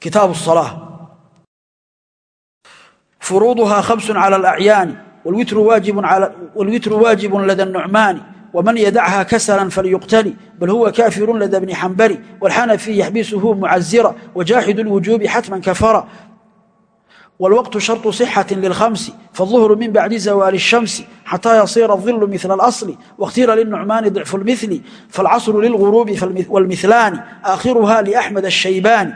kitaabu الصلاة furuuduhaa khamsu calى اlأcyaani wاlwitru waajib lada الnucmaani wman yadcha kasla falyuqtali bal huwa kaafiru lada bni xambali wاlxanafi yaxbisuhu mucazira wajaaxid اlwujuubi xatma kafara والوقت شرط صحة للخمس فالظهر من بعد زوال الشمس حتى يصير الظل مثل الأصل واختير للنعمان ضعف المثل فالعصر للغروب والمثلان آخرها لأحمد الشيباني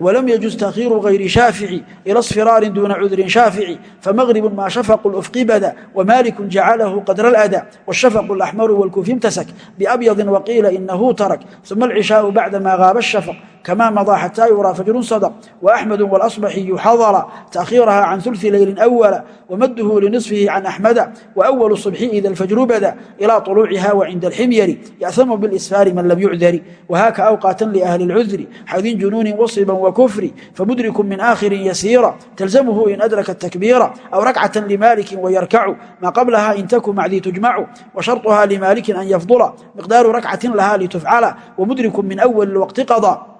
ولم يجز تأخير غير شافعي إلى اصفرار دون عذر شافعي فمغرب ما شفق الأفق بدا ومالك جعله قدر الأداء والشفق الأحمر والكوف امتسك بأبيض وقيل إنه ترك ثم العشاء بعدما غاب الشفق كما مضى حتى يرى فجر صدق وأحمد والأصبحي حضر تأخيرها عن ثلث ليل أول ومده لنصفه عن أحمد وأول الصبح إذا الفجر بدا إلى طلوعها وعند الحمير يأثم بالإسفار من لم يعذر وهاك أوقاتا لأهل العذر حذين جنون وصبا وكفر فمدرك من آخر يسيرا تلزمه إن أدرك التكبير أو ركعة لمالك ويركع ما قبلها إن تك مع ذي تجمع وشرطها لمالك أن يفضل مقدار ركعة لها لتفعل ومدرك من أول الوقت قضى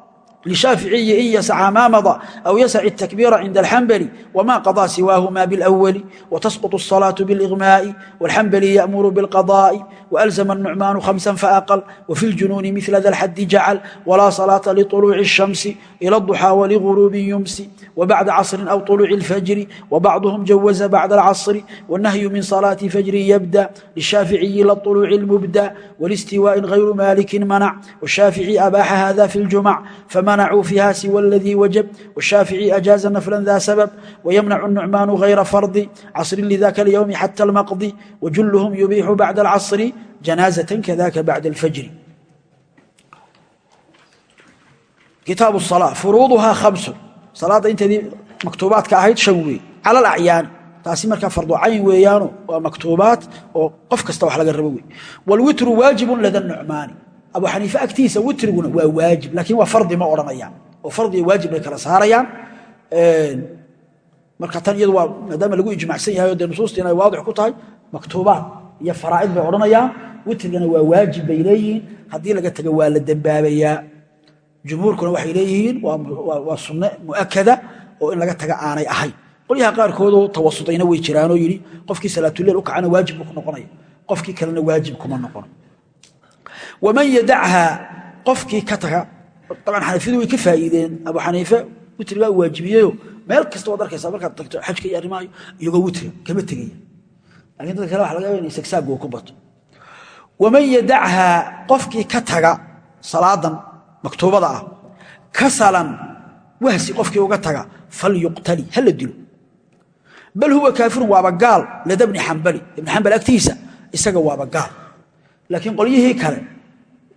لشافعي إن يسع ما مضى أو يسع التكبير عند الحنبلي وما قضى سواهما بالأول وتسقط الصلاة بالإغماء والحنبلي يأمر بالقضاء وألزم النعمان خمسا فأقل وفي الجنون مثل ذا الحد جعل ولا صلاة لطلوع الشمس إلى الضحى ولغروب يمسي وبعد عصر أو طلوع الفجر وبعضهم جوز بعد العصر والنهي من صلاة فجر يبدأ للشافعي للطلوع المبدأ والاستواء غير مالك منع والشافعي أباح هذا في الجمع فمنعوا فيها سوى الذي وجب والشافعي أجاز نفلا ذا سبب ويمنع النعمان غير فرض عصر لذاك اليوم حتى المقضي وجلهم يبيح بعد العصر جنازة كذاك بعد الفجر كتاب الصلاة فروضها خمس salaada inteedii maktuubaadka ahayd shan wey cala alacyaani taasi markaa fardu cayn weeyaano waa maktuubaad oo qof kasta wax laga rabo wey wlwitru waajibun lada nucmaani abu xaniife agtiisa witriguna waa waajib laakiin waa fardi ma odhanayaan. Oo fardi waajib bay kala saarayaan. Marka tan iyadu waa maadaama lagu ijmacsan yahay oo dee nusuustiina ay waadix ku tahay maktuubaad iyo faraa'id bay odhanayaan. Witrigana waa waajib bay leeyihiin. Haddii laga tago waa la dembaabayaa jumhuurkuna waxay leeyihiin waa sunne muakada oo in laga taga aanay ahayn. Qolyaha qaarkoodoo tawasudayna way jiraanoo yidhi qofkii salaatuleel u kacana waajib buu ku noqonaya. Qofkii kalena waajib kuma noqono waman yadachaa qofkii ka taga dabcan xanafiyadu way ka faa'iideen abu xaniife witri baa waajibiyeyo meel kasta waad arkaysaa markaad tagto xajka iyo arrimaayo iyagoo witriga kama tegaya laakiin dadka kale waxa laga yaba in sagsaaggu ku bato waman yadachaa qofkii ka taga salaadan maktuubada ah kasalan wahsi qofkii uga taga falyuqtali ha la dilo bal huwa kaafirun waaba gaal lada bni xambali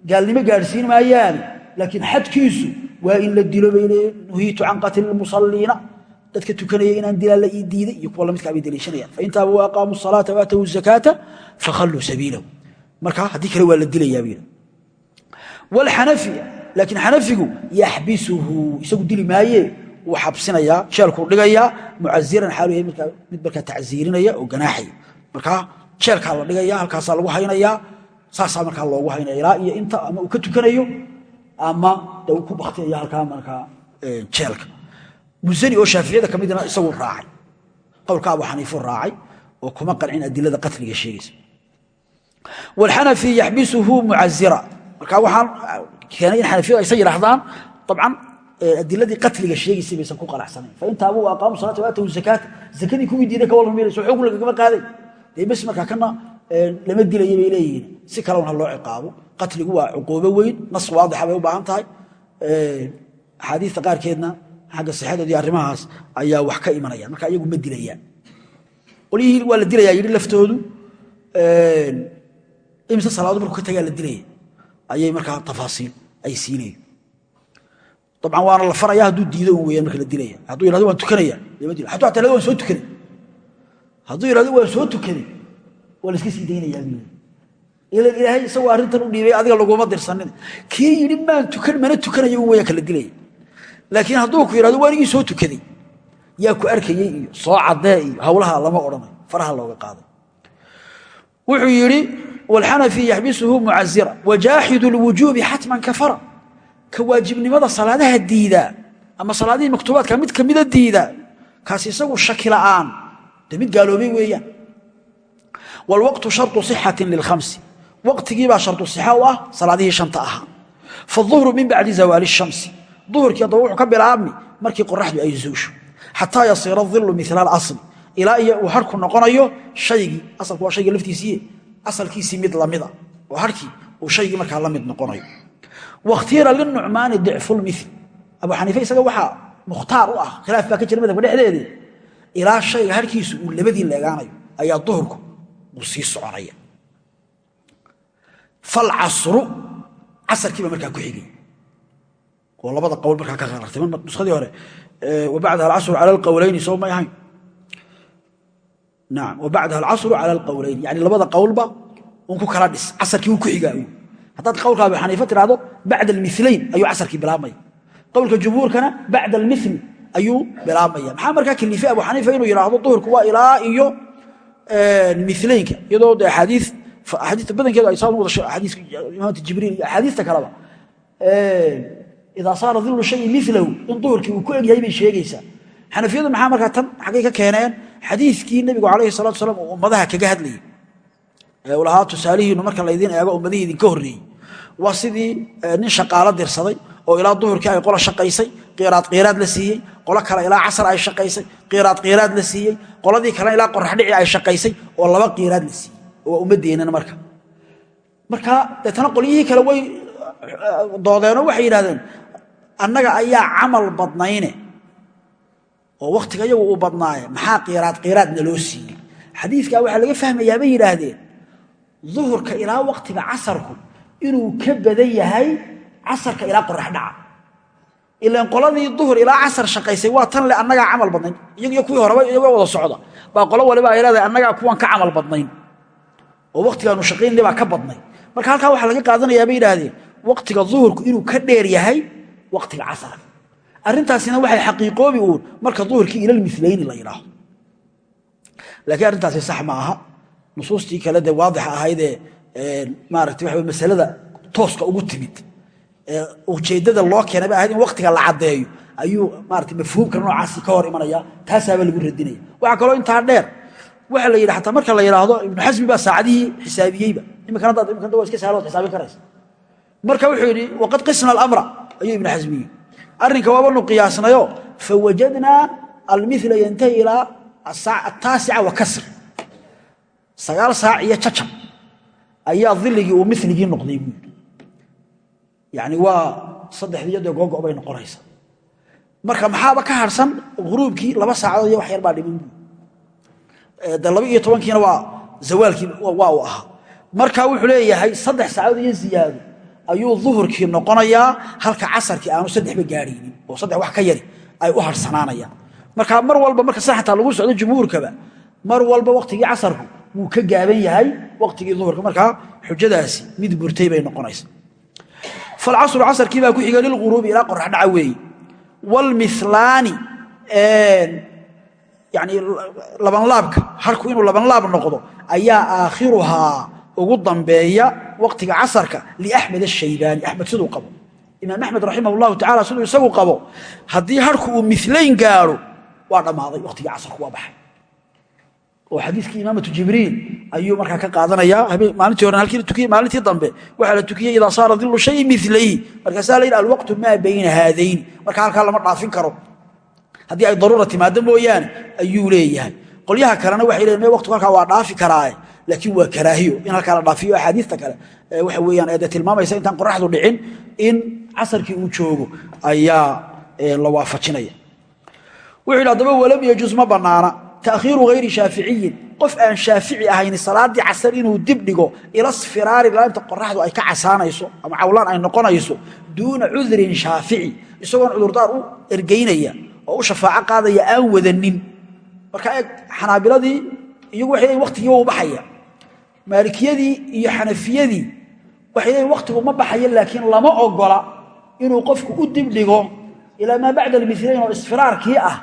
gaalnimo gaadhsiin maayaane laakiin xadkiisu waa in la dilo bay leeyiin nuhiitu can qatli lmusaliina dadka tukanaya inaan dilaa la ii diiday iyo kuwa lamidkaa bay daliishanayaan. Fain taabuu waaqaamuu salaata waatawu zakaata fakhalluu sabiilahu. Marka haddii kale waa la dilayaa buu yidhi wlxanafi laakiin xanafigu yaxbisuhu isagu dili maaye wuu xabsinayaa jeelkuu dhigayaa mucaziran xaalu mid markaa tacziirinaya oo ganaaxaya. Markaa jeelkaa la dhigaya halkaasaa lagu haynayaa saasaa markaa loogu haynaya ilaa iyo inta ama uu ka tukanayo ama de uu ku baktiyaya halkaa markaa jeelka. Musani oo shaaficiyada ka midna isagu raacay. Qowlka abu xaniifu raacay oo kuma qancin adilada qatliga sheegaysa. Wlxanafi yaxbisuhu mucazira markaa waxaan keenay in xanafiyadu aysan yidhaahdaan dabcan adiladii qatliga sheegaysay baysan ku qanacsanayn fain taabuu aqaamu salaata waatawu zakaata zakadii kuwii diiday ka walma maylayso xukun lagagama qaaday. Dee bes markaa kana lama dilaya bay leeyihiin si kaleun ha loo ciqaabo. Qatligu waa cuquubo weyn nas waadixa bay u baahan tahay. Axaadiista qaarkeedna xagga sixadoodii arrimahaas ayaa wax ka imanayaan marka iyagu ma dilayaan qolyihii waa la dilayaa yidhi laftoodu. Imise salaado markuu ka tagaa la dilaya ayay markaa tafaasiil ay siinayeen dabcan waana la faraya hadduu diido un weyaan marka la dilaya. Hadduu yihahdo waan tukanaya lama hadduu hataa waan soo tukaday hadduu yihahdo waan soo tukaday waa la iska sii daynayaa ilan ilaahay isagoo arrintan u dhiibay adiga laguma dirsanin kii yidhi maan tukan mana tukanayo un weyaan kala dilaya laakiin hadduu ku yihahdo waan igii soo tukaday yaa ku arkayey iyo soo caddee iyo hawlaha lama odhanayo faraha looga qaaday wuxuu yidhi wاlxanafi yaxbisuhu mucazira wajaaxidu اlwujuubi xatman kafara ka waajibnimada salaadaha diidaa ama salaadihii maktuubaadka mid kamida diida kaas isagu shaki la'aan de mid gaaloobay weeyaan wlwaqtu sharu صixati lilkhamsi waqtigiibaa shardu sixa u ah salaadihii shanta ahaa faduhru min bacdi zawaali shamsi. Duhurkii adaba wuxuu ka bilaabmi markii qoraxdu ay zuusho. Xataa yasiira dilu mila alasli ilaa iyo uu harku noqonayo shaygii asalku waa shayga laftiisiiye asalkiisii mid lamida oo harkii uu shaygii markaa la mid noqonayo. Wakhtiira linucmaani dicfulmil abu xaniife isaga waxaa mukhtaar u ah khilaaf baa ka jira madhabka dhexdeedii ilaa shayga harkiisu uu falcasru casarkiiba markaa ku xigay oo labada qowl markaa ka qarartay nuskadii hore wabacdaha alcasru cala alqowlayni soo may ahayn? Naam wabacdaha alcasru cala alqowlayni yani labada qowlba un ku kala dhis casarkii uu ku xigaa haddaad qowlka abu xaniifa tidhahdo bacda almilayn ayuu casarkii bilaabmaya. Qowlka jumhuurkana bacda almili ayuu bilaabmaya. Maxaa markaa kaliife abu xaniifa inuu yidhaahdo duhurku waa ilaa iyo milaynka iyadoo de axaadii badankeedu ay xadiiska imaamta jibriil iyo axaadiista kaleba idaa saara dilu shayi milahu in duhurkii uu ku egyahay bay sheegaysaa. Xanafiyadu maxaa markaa tan xaggay ka keeneen? Xadiiskii nebigu calayhi salatu salam uu ummadaha kaga hadlayay. Ee lahaa tusaalihiinu marka laydiin eego ummadihii idinka horreeyey waa sidii nin shaqaalo dirsaday oo ilaa duhurkii ay qola shaqaysay qiiraad qiiraad la siiyey qolo kale ilaa casar ay shaqaysay qiiraad qiiraad la siiyey qoladii kalena ilaa qoraxdhici ay shaqaysay oo waa ummadeenana marka. Marka deetana qolyihii kale way doodeenoo waxay yidhahdeen annaga ayaa camal badnayne. Oo wakhtiga iyagu uu badnaaye maxaa qiiraad qiiraadna loo siiyey. Xadiidkaa waxaa laga fahmayaa bay yidhaahdeen duhurka ilaa wakhtiga casarku inuu ka badan yahay casarka ilaa qorax dhaca. Ilan qoladii duhur ilaa casar shaqaysay waa tan le annagaa camal badnayn. Iyagiyo kuwii horeba iyagoo wada socda. Baa qolo waliba ay leedahay kuwan ka camal badnayn oo wakhtigaanu shaqaynle baa ka badnay. Marka halkaa waxaa laga qaadanayaa bay yidhaahdeen wakhtiga duhurku inuu ka dheer yahay wakhtiga casarka arrintaasina waxay xaqiiqoobi uun marka duhurkii ilalmilayni la yidhaahdo. Laakiin arrintaasi sax ma aha. Nusuustii kale dee waadixa ahaydee maarata waxa masalada tooska ugu timid. Ee ujeeddada loo keenay bay ahayd in wakhtiga la caddeeyo. Ayuu maarata mafhuumka noocaasi ka hor imanaya taasaaba lagu radinaya. Waxaa kaloo intaa dheer waxa la yidhi ataa marka la yidhaahdo ibnu xasmi baa saacadihii xisaabiyeyba. Imikana dad imikana waa iska sahlood xisaabin karaysa. Marka wuxuu yidhi waqad qisna alamra ayuu ibnu xasmi yidhi. Arrinka waabanu qiyaasnayo fawajadnaa almila yantahi ilaa ataasica wa kasr. Sagaal saac iyo cacab ayaa diligii uu miligii noqday buu yidhi. Yani waa saddexdiiyo dee googo bay noqonaysa marka maxaaba ka harsan huruubkii laba saacadood iyo wax yar baa dhiman buu de laba iyo tobankiina waa zawaalkii waa uu marka wuxuu leeyahay saddex saacadood iyo ziyaado ayuu duhurkii noqonayaa halka casarkii aanu saddexba gaadhaynin oo saddex wax ka yari ay u harsanaanayaan marka mar walba marka sa xataa lagu socdo jumhuurkaba mar walba wakhtigii casarku wuu ka gaaban yahay wakhtigii duhurka. Markaa xujadaasi mid burtay bay noqonaysa. Falcasru casarkii baa ku xiga lilquruubi ilaa qorax dhaca weeye wlmilaani yani labanlaabka harku inuu labanlaab noqdo ayaa aakhiruhaa ugu dambeeya waqtiga casarka liaxmed ashaybaani axmed siduu qabo. Imaam axmed raximah llahu tacala siduu isagu qabo haddii harku uu milayn gaadho waa dhammaaday waqtigii casarku waa baxay. Oo xadiikii imaamatu jibriil ayuu markaa ka qaadanaya. Maalintii hore halkii la tukiyey maalintii dambe waxaa la tukiyey idaa saara dilu shayi milayhi markaasaa la yidhi alwaqtu maa bayna haadayni marka halkaa lama dhaafin karo haddii ay daruura timaado mooyaane ayuu leeyahay. Qolyaha kalena waxay leeyihiin me waqtigu halkaa waa dhaafi karaaye laakiin waa karaahiyo. In halkaa la dhaafiyo axaadiista kale waxa weeyaan ee dee tilmaamaysa intaan qoraxdu dhicin in casarkii uu joogo ayaa la waafajinaya. Wuxuu yidhi walam yajuz ma bannaana. Takhiiru hayri shaaficiyin. Qof aan shaafici ahayn salaadii casar inuu dib dhigo ila sfiraari laanta qoraxdu ay ka casaanayso ama cawlaan ay noqonayso duuna cudrin shaafici. Isagoon cudurdaar u ergeynaya oo u shafaaco qaadaya aan wadanin. Marka eeg xanaabiladii iyagu waxay leeyiin waqtigiiba u baxaya maalikiyadii iyo xanafiyadii waxay waqtigu ma baxayo laakiin lama ogola inuu qofku u dib dhigo ilaa maa bacda almilayn oo isfiraarkii ah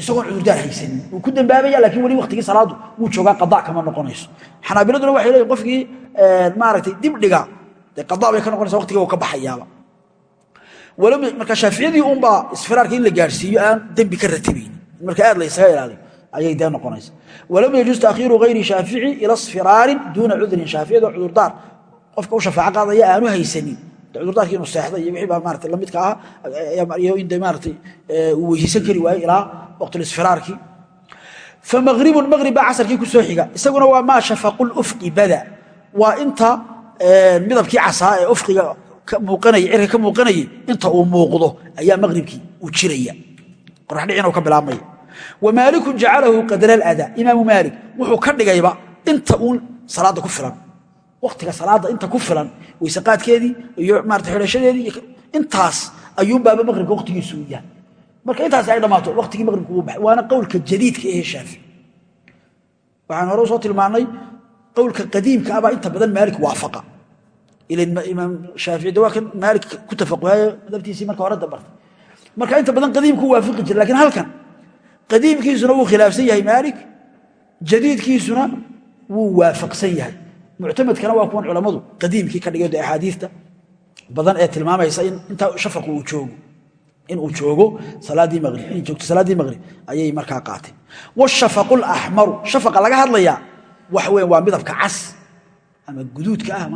isagoon cudurdaar haysanin. Wuu ku dambaabaya laakiin weli waqtigii salaadu wuu joogaa qada kama noqonayso. Xanaabiladuna waxay leeyiin qofkii maaragtay dib dhiga dee qada bay ka noqonaysa waqtiga uu ka baxayaaba marka shaaficiyadii unbaa isfiraarka in la gaadhsiiyo aan dembi ka ratibayni marka aad la ysaga ilaaliyo ayay dee noqonaysa. Walam yajuus taakhiiru hayri shaafici ila sfiraarin duuna cudrin. Shaaficiyado cudurdaar. Qofka u shafaaco qaadaya aanu haysanin. Cudurdaarkii inuu seexday iyo wixii baa maarata lamidka ah iyo in de maarata uu weysiisan kari waayo ilaa waqtulisfiraarkii famaqribun maqrib baa casarkii ku soo xiga. Isaguna waa maa shafaqu lufqi bada. Waa inta midabkii casaa ee ufqiga cirka ka muuqanayay inta uu muuqdo ayaa maqribkii uu jiraya. Qoraxdhicin ka bilaabmaya wa maalikun jacalahu qadra aladaa imaamu maalik wuxuu ka dhigayba inta uun salaadda ku filan. Waktiga salaadda inta ku filan weyseqaadkeedii iyo maarata xidhashadeedii intaas ayuunbaaba maqribka waqtigiisu u yahay. Marka intaas ay dhammaato waqtigii maqribka uu baxay. Waana qowlka jadiidka ehe shaafici. Waxaan hore u soo tilmaannay qowlka qadiimka abaa inta badan maalik waafaqa imaam shaafici de waa kan maalik ku tafaquhayo madabtiisii marka hore dabartay marka inta badan qadiimku waafaqi jira lakiin halkan qadiimkiisuna wuu khilaafsan yahay maalik jadiidkiisuna wuu waafaqsan yahay muctamadkana waa kuwan culammadu qadiimkii ka dhigay de axaadiista badan ee tilmaamaysa in intaa shafaqu uu joogo inuu joogo salaaddii maqrib inay joogto salaaddii maqrib ayay markaa qaateen washafaqu laxmaru shafaqa laga hadlayaa waxa weya waa midabka cas ama guduudka ah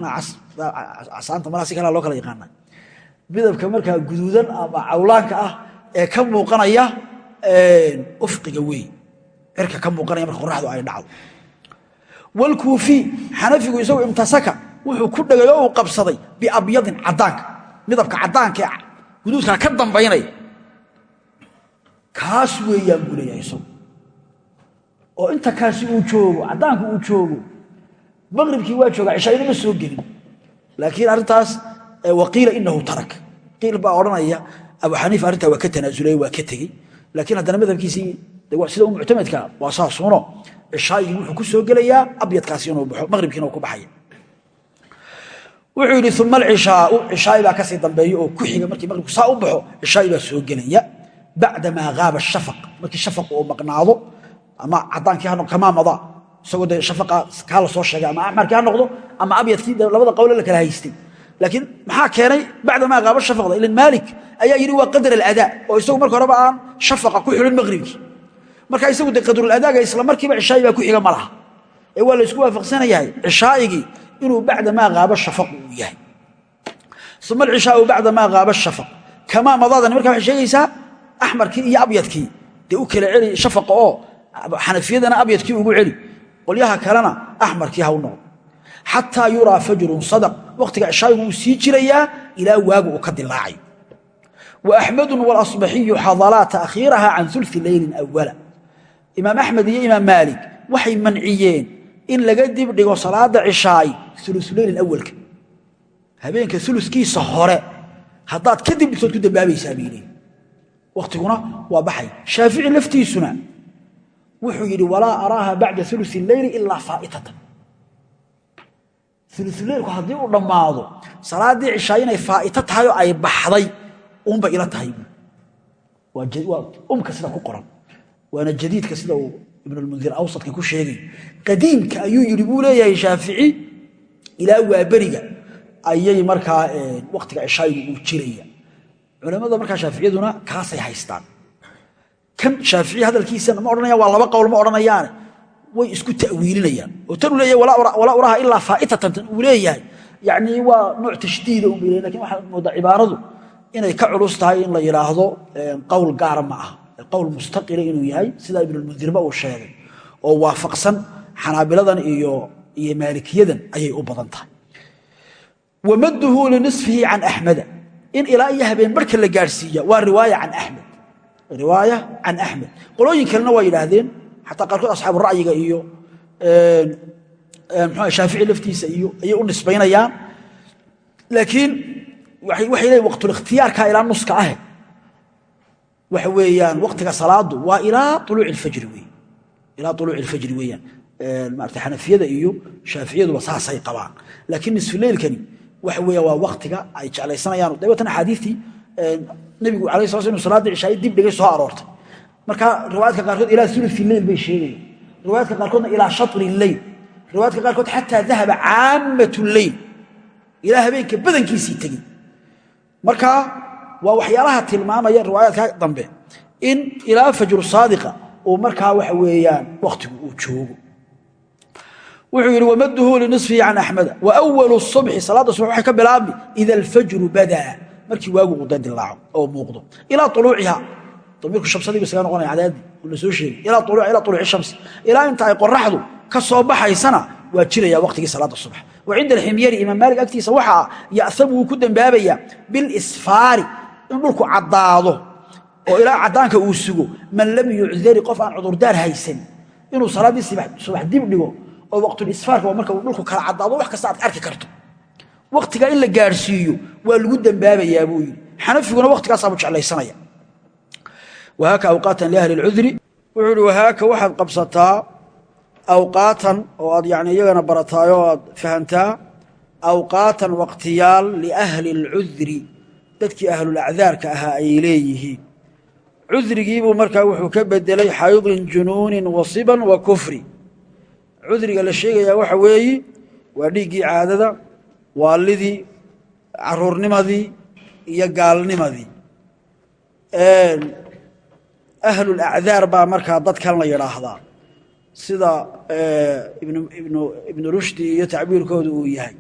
casaanta malaa si kalaa loo kala yaqaana. Midabka markaa guduudan ama cawlaanka ah ee ka muuqanaya ufqiga wey cirka ka muuqanaya marka qoraxdu ay dhacdo wlkuufi xanafigu isagu imtasaka wuxuu ku dhegay oo uu qabsaday biabyadin cadaanka midabka cadaanka ee guduudkaa ka dambaynaya kaas weeyaan buu oo inta kaasi uu joogo cadaanku uu joogo maqribkii waa jooga cishaayada ma soo gelin. Laakiin arrintaas waqiila inahu tarak. Qiil baa odhanaya abu xaniifa arrintaa waa ka tanaasulay waa ka tegey. Laakiin haddana madhabkiisii sida u muctamadka waa saasuuno cishaaigii wuxuu ku soo gelayaa abyadkaasi inuu baxo maqribkiina ku baxaya wuxuu yidhi uma alcishaau cishaai baa ka sii dambeeya oo ku xiga markii maqribku saa u baxo cishaai baa soo gelaya. Bacdamaa haaba shafaq markii shafaq uu maqnaado isagoo dee shafaqa kaa soo sheegay ama axmarkii ha noqdo ama abyadkii labada qowle la kala haystay. Laakiin maxaa keenay bacdamaa haaba shafaqda? Ilan maalik ayaa yidhi waa qadar aladaa. Oo isagu marka horeba aan shafaqa ku xidhin maqribkii marka isagu de qadruladaaga isla markiiba cishaai baa ku xiga ma ee waa laysku waafaqsanayahay cishaaigii inuu bacda maa haaba shafaqu uu yahay. Uma alcishaau bacda maa haaba shafaq. Kamaa madaadani marka waxay sheegaysaa axmarkii iyo abyadkii dee u kala celi shafaqa oo xanafiyadana abyadkii ugu celi qolyaha kalena axmarkii ha u noqdo. Xataa yuraa fajrun sadaq waqtiga cishaa'igu uu sii jirayaa ilaa waagu uu ka dilaacayo wa axmedun walasbaxiyu xadalaa taakhiiraha can uli leylin awala imaam axmed iyo imaam maalik waxay manciyeen in laga dib dhigo salaada cishaay ululeylin awalka habeenka ulukiisa hore haddaad ka dib dhigtood ku dambaabaysaa bay leeyiin waa baxay. Shaafici laftiisuna wuxuu yidhi walaa araaha bacda ulu leyli ilaa faaitatan ululeylku haddii uu dhammaado salaaddii cishaay inay faaito tahay oo ay baxday unba ila tahay. Waa umka sida ku qoran. Waana jadiidka sida uu ibnulmundir awsadka ku sheegay. Qadiimka ayuu yidhi buu leeyahay shaafici ilaa waaberiga ayay markaa wakhtiga cishaayigu uu jiraya. Culamada markaa shaaficiyaduna kaasay haystaan kan shaafici hadalkiisana ma odhanayaan waa laba qowl ma odhanayaane way isku ta'wiilinayaan. Oo tan uu leeyahay walaa uraha ilaa faa'itatan tan uu leeyahay. Yacnii waa nooc tashdiida un bay leeyahy laakiin waxaad moodaa cibaaradu inay ka culus tahay in la yidhaahdo qowl gaara ma aha. Qowl mustaqila inuu yahay sida ibnulmundirba uu sheegay oo waafaqsan xanaabiladan iyo maalikiyadan ayay u badan tahay. Wamaduhu linisfihi can axmeda in ilaa iyo habeen barhka la gaadhsiiya waa riwaaya can axmed riwaaya can axmed qolooyin kalena waa yidhaahdeen xataa qaarkood asxaabu ra'yiga iyo mxua shaafici laftiisa iyo ayay u nisbaynayaan. Laakiin waxay leeyiin waqtulikhtiyaarka ilaa nuska ahe waxa weeyaan waktiga salaadu waa ilaa uluuci alfajri wey ilaa uluuci alfajri weeyaan. Maarata xanafiyada iyo shaaficiyaduba saasay qabaan. Laakiin nisfuleylkani waxa weeya waa ay jeclaysanayaan. Dabeetana axaadiistii sala sl inu salaadda cishaaye dib dhigay soo aroortay. Marka riwaayadka qaarkood ilaa ulufi leyl bay sheegayaan. Riwaayadka qaarkoodna ilaa shatri leyl riwaayadka qaarkood xataa dahaba caamat leyl ilaa habeenka badankiisii tegey marka waa waxyaalaha tilmaamaya riwaayaadka dambe in ilaa fajru saadiqa uu markaa waxa weeyaan wakhtigu uu joogo. Wuxuu yidhi wamaduhu linisfihi can axmeda. Wa subxi salaadda subax waxay ka bilaabmi ida alfajru badaa markii waagu uu dadilaaco oo muuqdo. Ilaa uluuciha damiirku shamsadiibu isaga noqonaya cadaadii oo soo sheegay. Ilaa ilaa uluuci shamsi. Ilaa inta ay qoraxdu ka soo baxaysana waa jiraya waqtigii salaada subax. Wa cinda alximyari imaam maalig agtiisa waxa ah ya'hamu wuu ku dembaabayaa bilisfaari in dhulku caddaado oo ilaa caddaanka uu sugo. Man lam yucdari qof aan cudurdaar haysan inuu salaaddii subax dib dhigo oo waqtulisfaarka waa marka dhulku kala caddaado wax kasta aad arki karto waktigaa in la gaadhsiiyo waa lagu dembaabayaa buu yidhi. Xanafiguna waktigaasaabuu jeclaysanaya. Wahaaka awqaatan liahli lcudri wuxuu ihi wahaaka waxaad qabsataa awqaatan oo aad yani iyagana barataayoo aad fahantaa awqaatan waqtiyaal liahli اlcudri dadkii ahlulacdaarka ahaa ay leeyihiin. Cudrigiibuu markaa wuxuu ka bedelay xaydin junuunin wasiban wa kufri. Cudriga la sheegayaa waxa weeyi waa dhiiggii caadada waalidii caruurnimadii iyo gaalnimadii. Ahlulacdaar baa markaa dadkan la yidhaahdaa. Sida ibnu rushdi iyo tacbiirkooda uu yahay.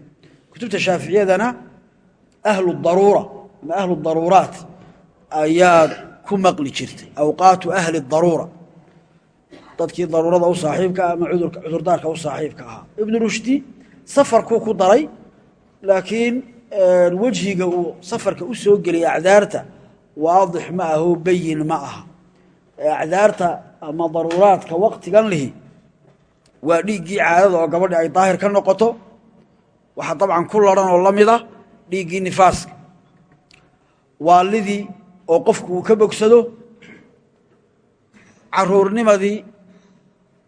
Kutubta shaaficiyadana ahlu daruura ama ahlu daruuraat ayaad ku maqli jirtay. Awqaatu ahli daruura. Dadkii daruurada u saaxiibka ama cudurdaarka u saaxiibka ahaa. Ibnu rushdi safarkuu ku daray laakiin wejhiga uu safarka u soo geliyay acdaarta waadix ma aho bayin ma aha. Acdaarta ama daruuraadka waktigan lihi waa dhiiggii caadada oo gabadhi ay daahir ka noqoto. Waxaa dabcan ku laran oo la mida dhiiggii nifaaska. Waalidii oo qofku uu ka bogsado caruurnimadii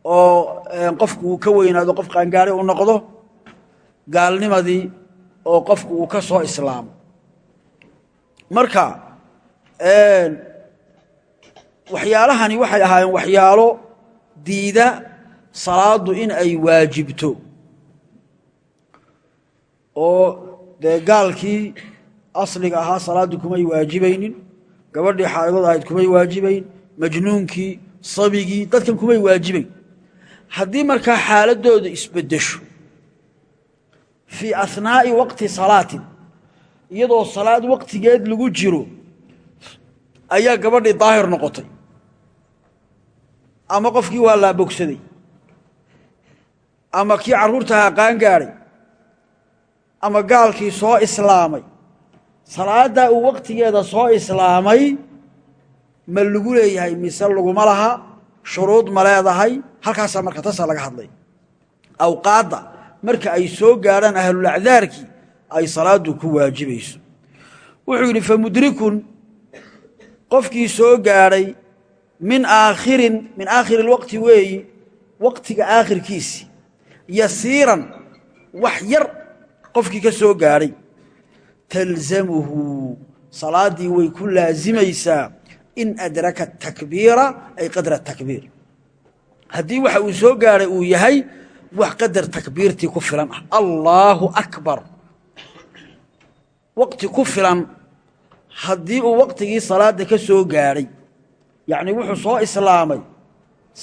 oo qofku uu ka weynaado qof qaangaari u noqdo. Gaalnimadii oo qofku uu ka soo islaamo. Marka waxyaalahani waxay ahaayeen waxyaalo diida salaadu in ay waajibto. Oo dee gaalkii asliga ahaa salaaddii kumay waajibaynin gabadhii xaaidad ahayd kumay waajibayn majnuunkii sabigii dadkan kumay waajibayn. Haddii markaa xaaladooda isbedesho fii ahnaa'i waqti salaatin. Iyadoo salaad waqtigeed lagu jiro ayaa gabadhii daahir noqotay. Ama qofkii waa laabogsaday ama kii carruurtahaa qaangaadhay ama gaalkii soo islaamay. Salaaddaa uu waqtigeeda soo islaamay ma lagu leeyahay mise laguma laha shuruud ma leedahay halkaasaa marka taasaa laga hadlay. Awqaadda marka ay soo gaadhaan ahlulacdaarkii ay salaaddu ku waajibayso. Wuxuu yidhi famudrikun qofkii soo gaadhay min aakhirin min aakhiri lwaqti weeyi waqtiga aakhirkiisi yasiiran wax yar qofkii ka soo gaadhay talzamuhu salaaddii way ku laasimaysaa in adraka takbiira ay qadra takbiir. Haddii waxa uu soo gaadhay uu yahay wax qadar takbiirtii ku filan. Ah allaahu akbar. Waqti ku filan. Haddii uu waqtigii salaadda ka soo gaadhay yacnii wuxuu soo islaamay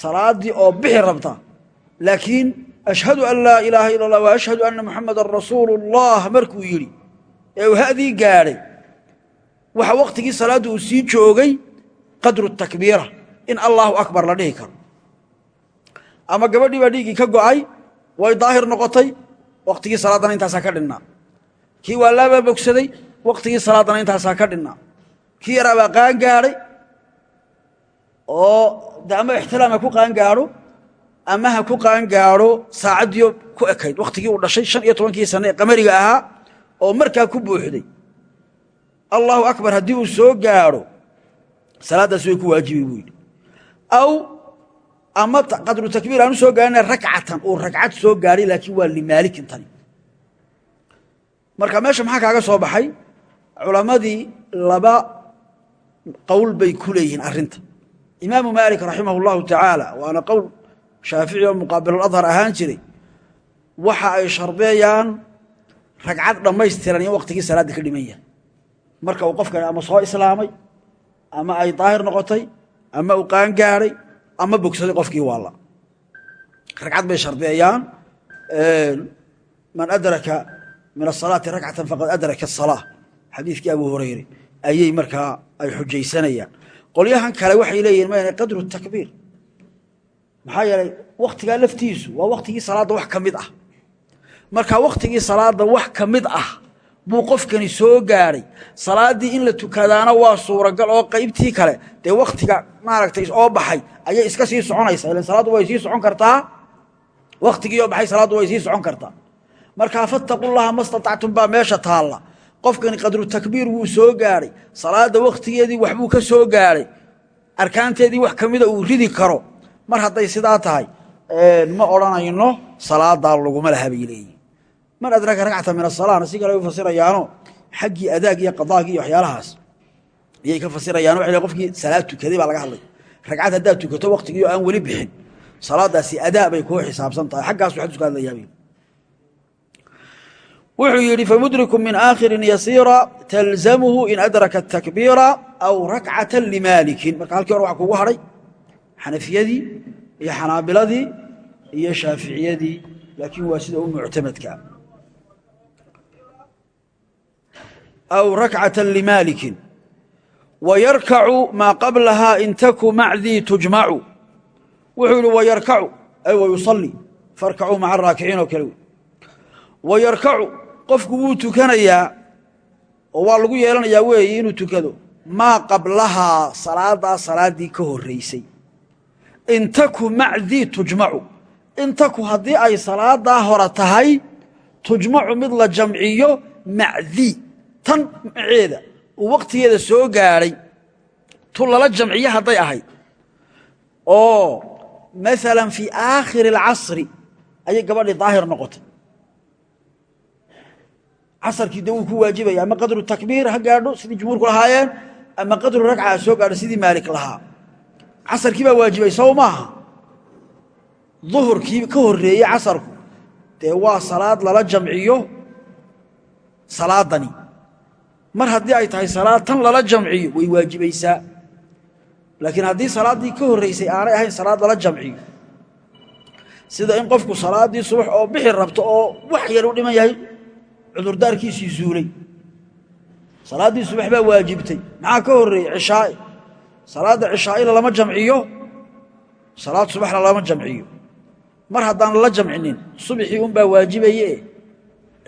salaaddii oo bixi rabta laakiin ashhadu an laa ilaaha ila allah wa ashhadu anna muxamadan rasuulu ullah markuu yidhi ee uu haddii gaadhay waxa waqtigii salaadda uu sii joogay qadru takbiira in allaahu akbar la dhihi karo. Ama gabadhii baa dhiiggii ka go'ay way daahir noqotay waqtigii salaaddana intaasaa ka dhinnaa kii waa laabaa bogsaday waqtigii salaaddana intaasaa ka dhinnaa kii qaan gaadhay oo de ama ixtiraam ha ku qaan gaadho ama ha ku qaan gaadho saacaddiio ku ekayd. Wakhtigii uu dhashay shan iyo tobankii sanne ee qamariga ahaa oo markaa ku buuxday. Allaahu akbar haddii uu soo gaadho salaaddaas way ku waajibi buu yidhi ama qadru takbiir aanu soo gaarina rakcatan uu ragcad soo gaadhay laakiin waa limaalikin tani marka meesha maxaa kaaga soo baxay? Culammadii laba qowl bay ku leeyihiin arrinta. Imaamu maalik raximah اllahu tacaala waana qowl shaafici oo muqaabiluladhar ahaan jiray waxa ay shardeeyaan ragcad dhammaystiran in waqtigii salaadda ka dhiman yahay. Marka uu qofkani ama soo islaamay ama ay daahir noqotay ama uu qaangaaray ama bogsaday qofkii waalla ragcad bay shardeeyaan man adraka min asalaati rakcatan faqad adraka asalaa xadiidkii abu hurayre ayay markaa ay xujaysanayaan. Qolyahan kale waxay leeyihiin ma qadru takbiir. Maxaa yeelay wakhtigaa laftiisu waa wakhtigii salaadda wax ka ah. Marka wakhtigii salaadda wax ka ah buu qofkani soo gaadhay salaaddii in la tukadaana waa suuragal oo qaybtii kale. Dee wakhtiga maaragtay oo baxay ayay iska sii soconaysaa. Ilan salaaddu way sii socon kartaa? Wakhtigii oo baxay salaaddu way sii socon kartaa. Markaa fattaqullaha ma statactum baa meesha taalla. Qofkani qadru takbiir wuu soo gaadhay salaadda wakhtigeedii waxbuu ka soo gaadhay arkaanteedii wax ka mida uu ridi karo. Mar hadday sidaa tahay ma odhanayno salaadaa laguma laha bay leeyihiin man adraka ragcata min asalana si kale u fasirayaano xaggii adaag iyo qadaag iyo waxyaalahaas. Ayay ka fasirayaan waxay qofkii salaad tukaday baa laga hadlay. Ragcad haddaad tukato wakhtigii oo aan weli bixin salaadaasi adaa bay kuu xisaabsan tahay. Xaggaasu xadiisku ka hadlayaa wuxuu yidhi famudriku min aakhirin yasiira talzamhu in adraka takbiira aw rakcata limaalikin marka halkii hore waxa kugu hadhay xanafiyadii iyo xanaabiladii iyo shaaficiyadii laakiin waa sida u muctamadkaa aw rakcata limaalikin wayarkacu maa qablaha in taku macdii tujmacu wuxuu yidhi wayarkacu ay wayusalli farkacuu maca araakiciin oo kale wey wayarkacu qofku wuu tukanayaa oo waa lagu yeelanayaa weeye inuu tukado maa qablahaa salaadaa salaaddii ka horraysay in taku macdii tujmacu in taku haddii ay salaadaa hore tahay tujmacu mid la jamciyo macdii tan maceeda uu wakhtigeeda soo gaadhay tu lala jamciyo hadday ahayd. Oo maalan fii aakhiri alcasri ayay gabadhii daahir noqotay. Casarkii de wuu ku waajibaya ama qadru takbiir ha gaadho sidii jumhuurku lahaayeen ama qadru ragca ha soo gaadho sidii maalik lahaa. Casarkii baa waajibay sow maaha duhurkii ka horreeyey casarku dee waa salaad lala jamciyo salaadani mar haddii ay tahay salaad tan lala jamciyo way waajibaysaa laakiin haddii salaaddii ka horraysay aanay ahayn salaad lala jamciyo. Sida in qofku salaaddii subax oo bixi rabto oo wax yar u dhiman yahay cudurdaarkiisii zuulay. Salaaddii subax baa waajibtay. Maxaa ka horreeyey cishaa'i salaadda cishaa'ila lama jamciyo salaad subaxna lama jamciyo. Mar haddaan lala jamcinin subxii unbaa waajibaye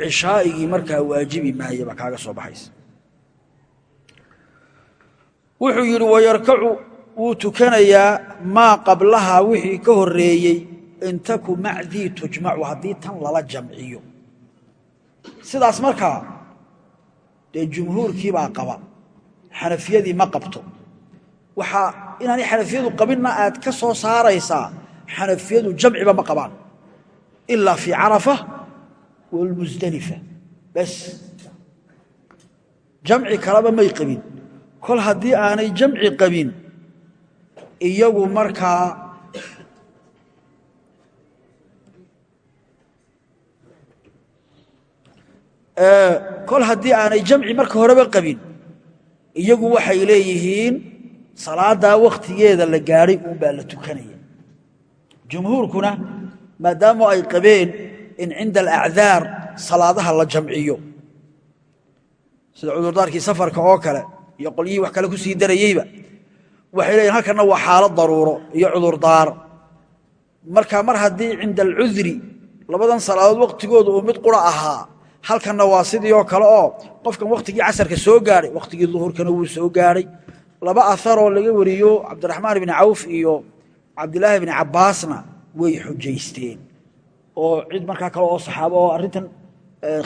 cishaa'igii markaa waajibi maaye baa kaaga soo baxaysa wuxuu yidhi wayarkacu wuu tukanayaa maa qablahaa wixii ka horreeyey in taku macdii tujmacu haddii tan lala jamciyo. Sidaas markaa dee jumhuurkii baa qaba xanafiyadii ma qabto. Waxaa inaanay xanafiyadu qabinna aad ka soo saaraysaa xanafiyadu jamciba ma qabaan. Ilaa fii carafa waalmusdelifa bas jamci kaleba may qabin kol haddii aanay jamci qabin iyagu markaa kol haddii aanay jamci marka horeba qabin iyagu waxay leeyihiin salaadaa wakhtigeeda la gaadhay uunbaa la tukanaya. Jumhuurkuna maadaama ay qabeen in cinda alacdaar salaadaha la jamciyo. Sida cudurdaarkii safarka oo kale iyo qolyihii wax kale ku sii darayeyba. Waxay leeyihiin halkanna waa xaalad daruuro iyo cudurdaar marka mar haddii cinda alcudri labadan salaadood wakhtigooda uu mid qura ahaa halkanna waa sidii oo kale oo qofkan wakhtigii casarka soo gaadhay wakhtigii duhurkana wuu soo gaadhay laba aharoo laga wariyo cabdiraxmaan ibni cawf iyo cabdilaahi bni cabbaasna way xujaysteen. Oo cid markaa kale oo saxaabo oo arrintan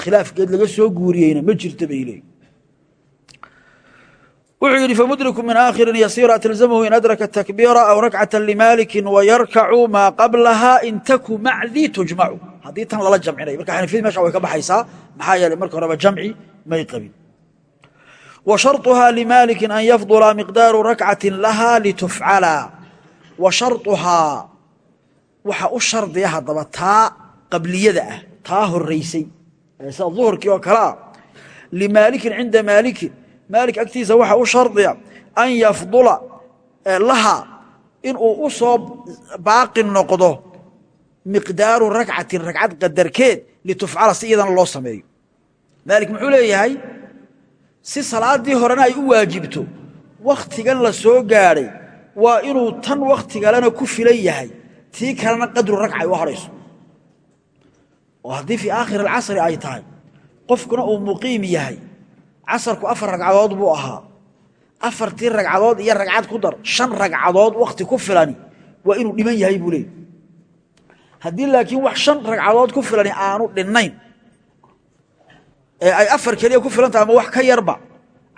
khilaafkeed laga soo guuriyeyna ma jirta bay leeyi wuxuu yidhi famudriku min aakhirin yasiira talzamhu in adraka takbiira aw rakcata limaalikin wayarkacu maa qablaha in taku macdii tujmacu. Haddii tan lala jamcinay marka xanafiyadii meesha way ka baxaysaa maxaa yeelay marka horeba jamci may qabin. Wa sharطuhaa limaalikin an yafdula miqdaaru rakcatin laha litufcala. Wa sharطuhaa waxa u shardiya haddaba taa qabliyada ah taa horaysay sida duhurkii oo kale ah limaalikin cinda maalikin maalik agtiisa waxa u shardiya an yafdula laha inuu u soo baaqi noqdo miqdaaru ragcatin ragcad qadarkeed litufcala si iyadana loo sameeyo. Maalik muxuu leeyahay si salaadii horena ay u waajibto wakhtigan la soo gaadhay waa inuu tan wakhtigalena ku filan yahay tii kalena qadru ragca ay u hadhayso oo haddii fii aakhir alcasri ay tahay qofkuna uu muqiim yahay casarku afar ragcadood buu ahaa. Afartii ragcadood iyo ragcad ku dar shan ragcadood wakhti ku filani waa inuu dhiman yahay buu leey haddii laakiin wax shan ragcadood ku filani aanu dhinnayn ee ay afar keliya ku filan tahay ama wax ka yarba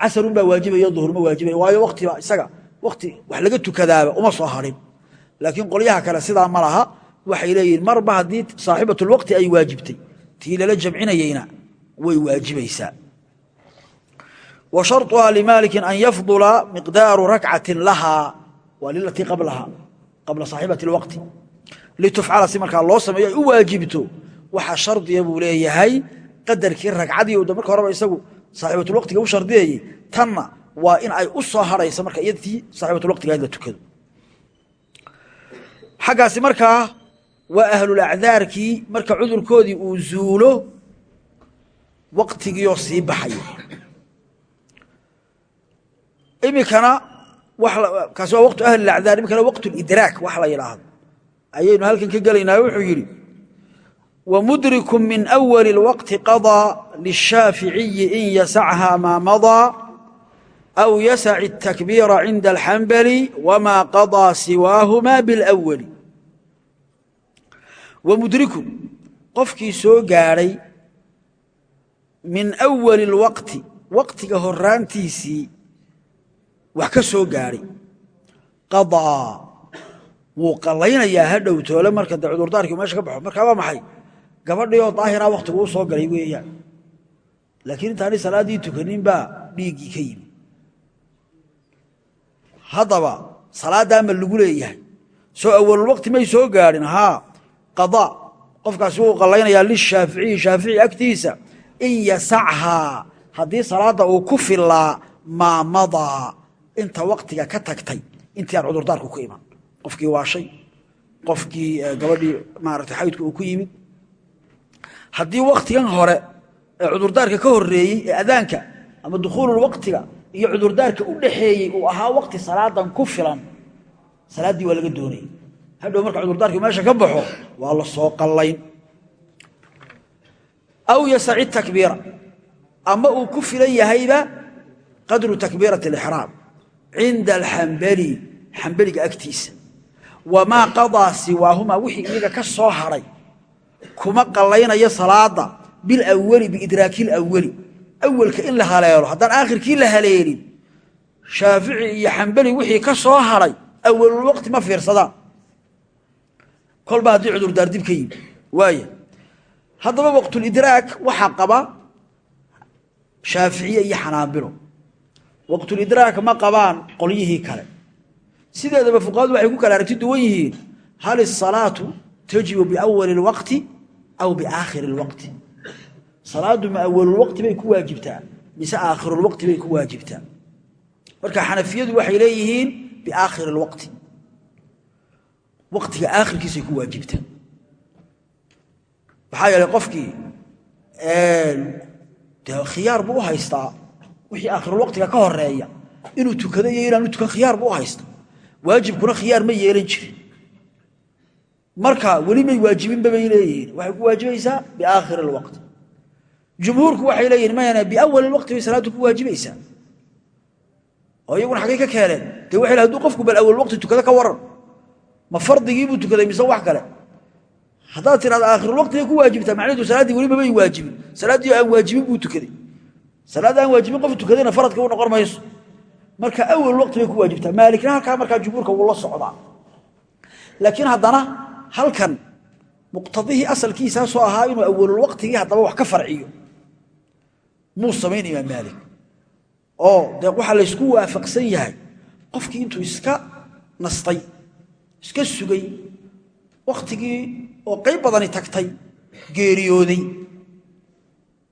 casarunbaa waajibaya duhur ma waajibaya waayo waktiba isaga wakti wax laga tukadaaba uma soo harin. Laakiin qolyaha kale sidaa ma laha waxay leeyihiin marba haddii saaxibatulwaqti ay waajibtay tii lala jamcinayeyna way waajibaysaa wa sharuhaa limaalikin an yafdula miqdaaru rakcatin lahaa waa lilatii qablaha qabla saaxibati lwaqti litufcala si markaa loo sameeyo ay u waajibto waxaa shardiya buu leeyahay qadarkii ragcadii u marka horeba isagu saaxibatulwaqtiga u shardiyayey tanna waa in ay u soo hadhayso marka iyadtii saaxibatulwaqtiga la tukado. Xaggaasi markaa waa ahlulacdaarkii marka cudurkoodii uu iminkana kaasi waa waqtu ahlilacdaar iminkana waqtu lidraak wax la yidhaahdo ayaynu halkan ka gelaynaa wuxuu yidhi wmudriku min أwli اlwaqti qaضىa lلshaaficiyi in yascha maa maضىa أw yasac الtakbiira cinda اlxambali wma qaضىa siwaahuma biاlأwali wamudriku qofkii soo gaadhay min أwali اlwaqti waqtiga horaantiisii wax ka soo gaadhay qaضىa wuu qallaynayaa ha dhowtoole marka cudurdaarkii meesha ka baxo. Markaa waa maxay? Gabadhii oo daahira wakhtigu u soo galay weeyaan laakiin intaanay salaaddii tukanin baa dhiiggii ka yimi haddaba salaaddaa ma lagu leeyahay. Soo awalulwaqti may soo gaadhin haa qadaa qofkaasi wuu qallaynayaa lishaaficiyi shaafici agtiisa. In yasachaa haddii salaadda uu ku filaa maa madaa inta waktiga ka tagtay. Intii aan cudurdaarku ku iman. Qofkii waashay. Qofkii gabadhii maarata xaydku uu ku yimid. Haddii waktigan hore ee cudurdaarka ka horeeyey ee adaanka ama dukhuululwaqtiga iyo cudurdaarka u dhaxeeyey uu ahaa waqti salaadan ku filan salaaddii waa laga doonayay hadhow marka cudurdaarkii meesha ka baxo waa la soo qallayn. Aw yasaci takbiira. Ama uu ku filan yahayba qadru takbiirati alixraam cinda alxambali xambeliga agtiisa. Wamaa qadaa siwaahumaa wixii iyaga ka soo hadhay kuma qalaynayo salaada bilawali biidraaki lawali awalka in la haleelo haddaan aakhirkii la haleelin shaafici iyo xambeli wixii ka soo hadhay awalulwaqti ma fiirsadaan. Kolba haddii cudurdaar dib ka yimi waaya haddaba waqtulidraak waxaa qaba shaaficiye iyo xanaabilo waqtulidraak ma qabaan qolyihii kale. Sideedaba fuqahadu waxay ku kala aragti duwan yihiin hal isalaatu tajibu biawali lwaqti aw biaakhiri lwaqti salaadu ma awalulwaqti bay ku waajibtaa mise aakhirulwaqti bay ku waajibtaa marka xanafiyadu waxay leeyihiin biaakhiri lwaqti waqtiga aakhirkiisay ku waajibtaa maxaa yeeley qofkii khiyaar buu u haystaa? Wixii aakhirulwaqtiga ka horreeya inuu tukado iyo inaanu tukan khiyaar buu u haysta waajibkuna khiyaar ma yeelan jirin. Marka weli may waajibinba bay leeyihiin. Waxay ku waajibaysaa biaakhiri اlwaqti jumhuurku waxay leeyihiin mayana biawali اlwaqti bay salaaddu ku waajibaysaa oo iyaguna xaggay ka keeneen dee waxay haduu qofku bal awal waqti tukado ka waran ma fardigiibuu tukaday mise wax kale? Haddaad tidhahdo aakhirulwaqtigay ku waajibtaa macnaheedu salaaddii weliba may waajibin. Salaaddii aan waajibin buu tukaday salaad aan waajibin qof tukadayna faradka u noqon mayso. Marka awal waqti ku waajibtaa maalikna halkaa markaa jumhuurka wuu la socdaa. Laakiin haddana halkan muqtadihii asalkiisaasoo ahaa inuu awalulwaqtigii haddaba wax ka farciyo. Muu samayn imaam maalik? Oo dee waxaa laysku waafaqsan yahay qofkii intuu iska nastay iska sugay wakhtigii oo qayb badani tagtay geeriyooday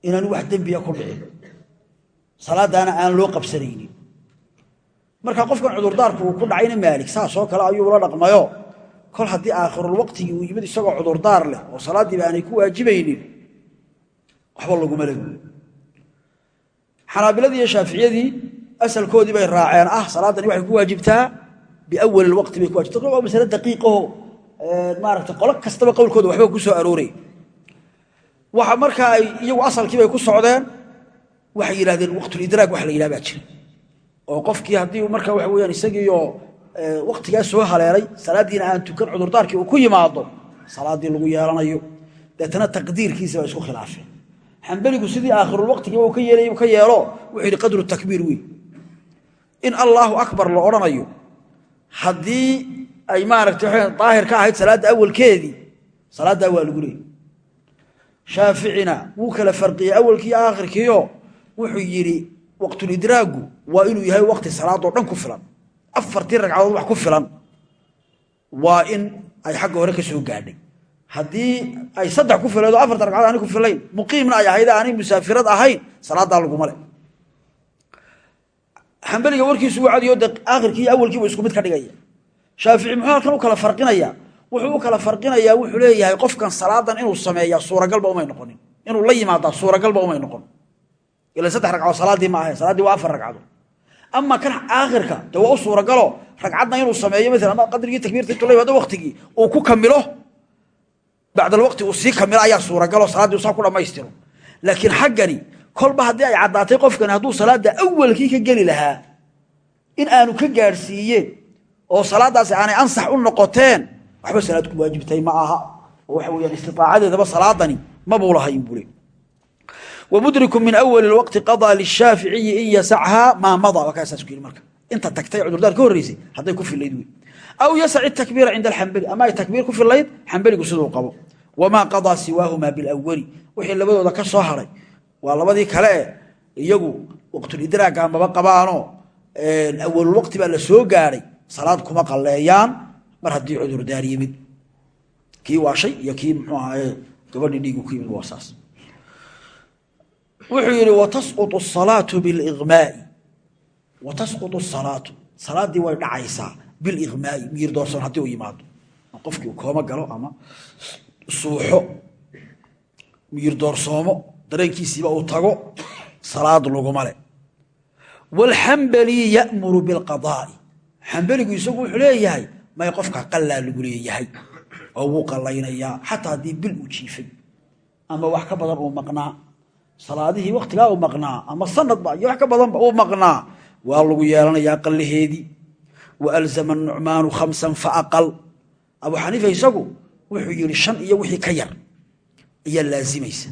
inaanu wax dembiya ku dhicin salaadaana aan loo qabsanaynin. Marka qofkan cudurdaarku ku dhacayna maalik saasoo kale ayuu ula dhaqmayo. Kol haddii aakhirulwaqtigii uu yimid isagoo cudurdaar leh oo salaaddiiba aanay ku waajibaynin waxba laguma legu xanaabiladii iyo shaaficiyadii asalkoodii bay raaceen. Ah salaaddani waxay ku waajibtaa? Biawali waqti bay ku wajibta waa masale daqiiqaho maarata qolo kastaba qowlkooda waxba ku soo arooray. Waxa markaa ay iyagu asalkiibay ku socdeen waxay yidhahdeen waqtulidraag wax la yidhah baa jira. Oo qofkii haddii marka waxa weyaan isagiioo waktigaa soo haleelay salaaddiina aan tukan cudurdaarkii uu ku yimaado salaaddii lagu yeelanayo deetana taqdiirkiisa baa isku khilaafeen xambeligu sidii aakhirulwaqtigii uu ka yeelay ka yeelo wuxuu yidhi qadru takbiir wey in allaahu akbar la odhanayo haddii ay maaragtay daahir ka ahayd salaadda awalkeedii salaaddaa waa lagu leeyay shaaficina wuu kala farqiyey awalkii aakhirkiio wuxuu yidhi waqtulidraagu waa inuu yahay waqti salaadoo dhan ku filan. Afartii ragcadood wax ku filan. Waa in ay xagga hore ka soo gaadhay. Haddii ay saddex ku filayd oo afarta ragcadood aanay ku filayn muqiimna ay ahayd aanay musaafirad ahayn salaaddaa laguma le xambeliga warkiisu uu cadiyo aakhirkii iyo isku mid ka dhigaya shaafici muxuu halkan u kala farqinayaa wuxuu u kala farqinayaa wuxuu leeyahay qofkan salaadan inuu sameeyaa suuragalba umay noqonin. Inuu la yimaadaa suuragalba umay noqon ila saddex ragcadood salaaddii ma ahayn salaaddii waa afar ragcadood. Ama kan aakhirka de waa u suuragalo ragcadna inuu sameeyo maalan ama qadrigii takbiirta intuu la yimaado waqtigii uu ku kamilo bacdalwaqti uu sii kamilo ayaa suuragalo salaaddii uu saa ku dhammaystiro. Laakiin xaggani kolba haddii ay caddaatay qofkani hadduu salaadda awalkii ka geli lahaa in aanu ka gaadhsiiyeen oo salaaddaasi aanay ansax u noqoteen waxba salaad ku waajibtay ma aha. Waxa weyaan istitaacadeedaba salaadani mabuu lahayn bule wmudriku min awali waqti qadaa lishaaficiyi in yasachaa maa mada waa kaasaas ku yidhi marka inta tagtay cudurdaar ka horreysay hadday ku filayd wey aw yasac takbiira cinda alxambeli ama ay takbiir ku filayd xambeligu siduu qabo wamaa qadaa siwaahumaa bilawali wixii labadooda ka soo haray waa labadii kale e iyagu waqtulidraaga maba qabaano awalulwaqti baa la soo gaadhay salaad kuma qalleeyaan mar haddii cudurdaar yimid kii waashay iyo kii muxuu ahaye gabadhii dhiigu wuxuu yidhi watasquط الصalaaةu biاliغmaai watasquط الsalaatu salaaddii way dhacaysaa biliغmaai miyir doorsoon haddii uu yimaado qofkii uu kooma galo ama suuxo miyir doorsoomo dareenkiisiiba uu tago salaad laguma le wاlxambali ya'muru biاlqadaa'i xambeligu isagu wuxuu leeyahay may qofka qalaa lagu leeyahay oo wuu qallaynayaa xataa haddii bil uu jiifay ama wax ka badan uu maqnaa salaadihii waktigaa u maqnaa ama sanadba iyo wax ka badanba uu maqnaa. Waa lagu yeelanayaa qallaheedii wa alzama nucmaanu khamsan faaqal abu xaniifa isagu wuxuu yidhi shan iyo wixii ka yar ayaa laazimaysa.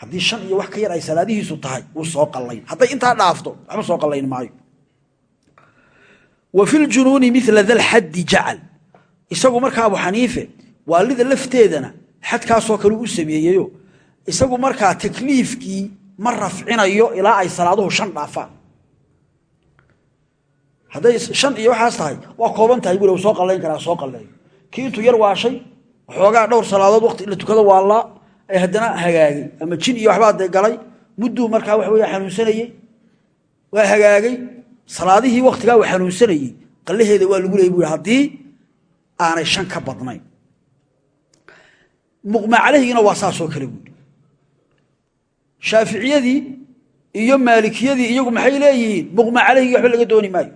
Haddii shan iyo wax ka yar ay salaadihiisu tahay wuu soo qallayn. Hadday intaa dhaafto waxba soo qallayn maayo. Wa fi ljunuuni mila dalxaddi jacal isagu markaa abu xaniife waalida lafteedana xadkaasoo kale u sameeyeyo isagu markaa takliifkii ma rafcinayo ilaa ay salaaduhu shan dhaafaan hadday shan iyo waxaas tahay waa kooban tahay buu soo qallayn karaa soo qalleeyo kii intuu yar waashay waxoogaa dhowr salaadood waqti in la tukado waallaa ay haddana hagaagay. Ama jin iyo waxbaa dee galay mudduu markaa waxa weya xanuunsanayey waa hagaagay salaadihii waktigaa uu xanuunsanayey qallaheeda waa lagu leeyay buu haddii aanay shan ka badnayn. Muqma waa saasoo kale buui shaaficiyadii iyo maalikiyadii iyagu maxay leeyihiin? Muqma calayhigii waxba laga dooni maayo.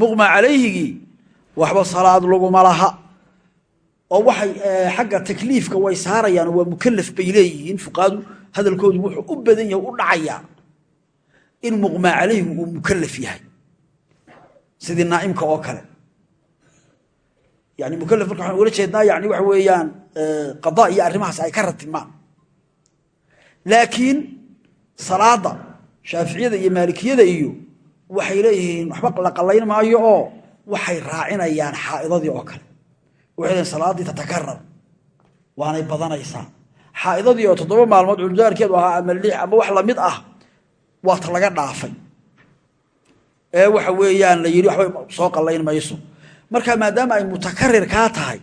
Muqma calayhigii waxba salaad laguma laha. Oo waxay xagga takliifka way saarayaan waa mukalaf bay leeyihiin. Fuqaadu hadalkoodu wuxuu u badan yahay u dhacayaa in muqma calayhigu uu mukalaf yahay. Sidii naaimka oo kale. Yani mukalaf marka waxaan ula jeednaa yani waxa weeyaan qadaa iyo arrimahaas ay ka ratibmaan laakiin salaada shaaficiyada iyo maalikiyada iyo waxay leeyihiin waxba la qallayn maayo oo waxay raacinayaan xaa'idadii oo kale. Waxay salaaddii tatakarar waanay badanaysaa. Xaa'idadii oo toddoba maalmood cudurdaarkeedu ahaa ama lix ama wax la mid ah waata laga dhaafay. Ee waxa weeyaan la yidhi waxba soo qallayn mayso. Marka maadaama ay mutakarir kaa tahay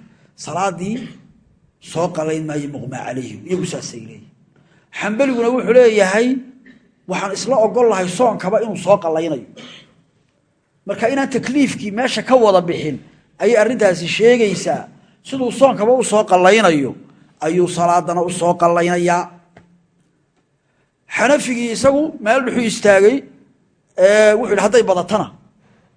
salaadii soo qallayn maayo muqmaa calayhim iyagu saasay leeyihiin xambeliguna wuxuu leeyahay waxaan isla ogol lahay soonkaba inuu soo qallaynayo. Marka inaan takliifkii meesha ka wada bixin ayay arrintaasi sheegaysaa siduu soonkaba u soo qallaynayo ayuu salaadana u soo qallaynayaa. Xanafigii isagu meel dhuxuu istaagay wuxuu yidhi hadday badatana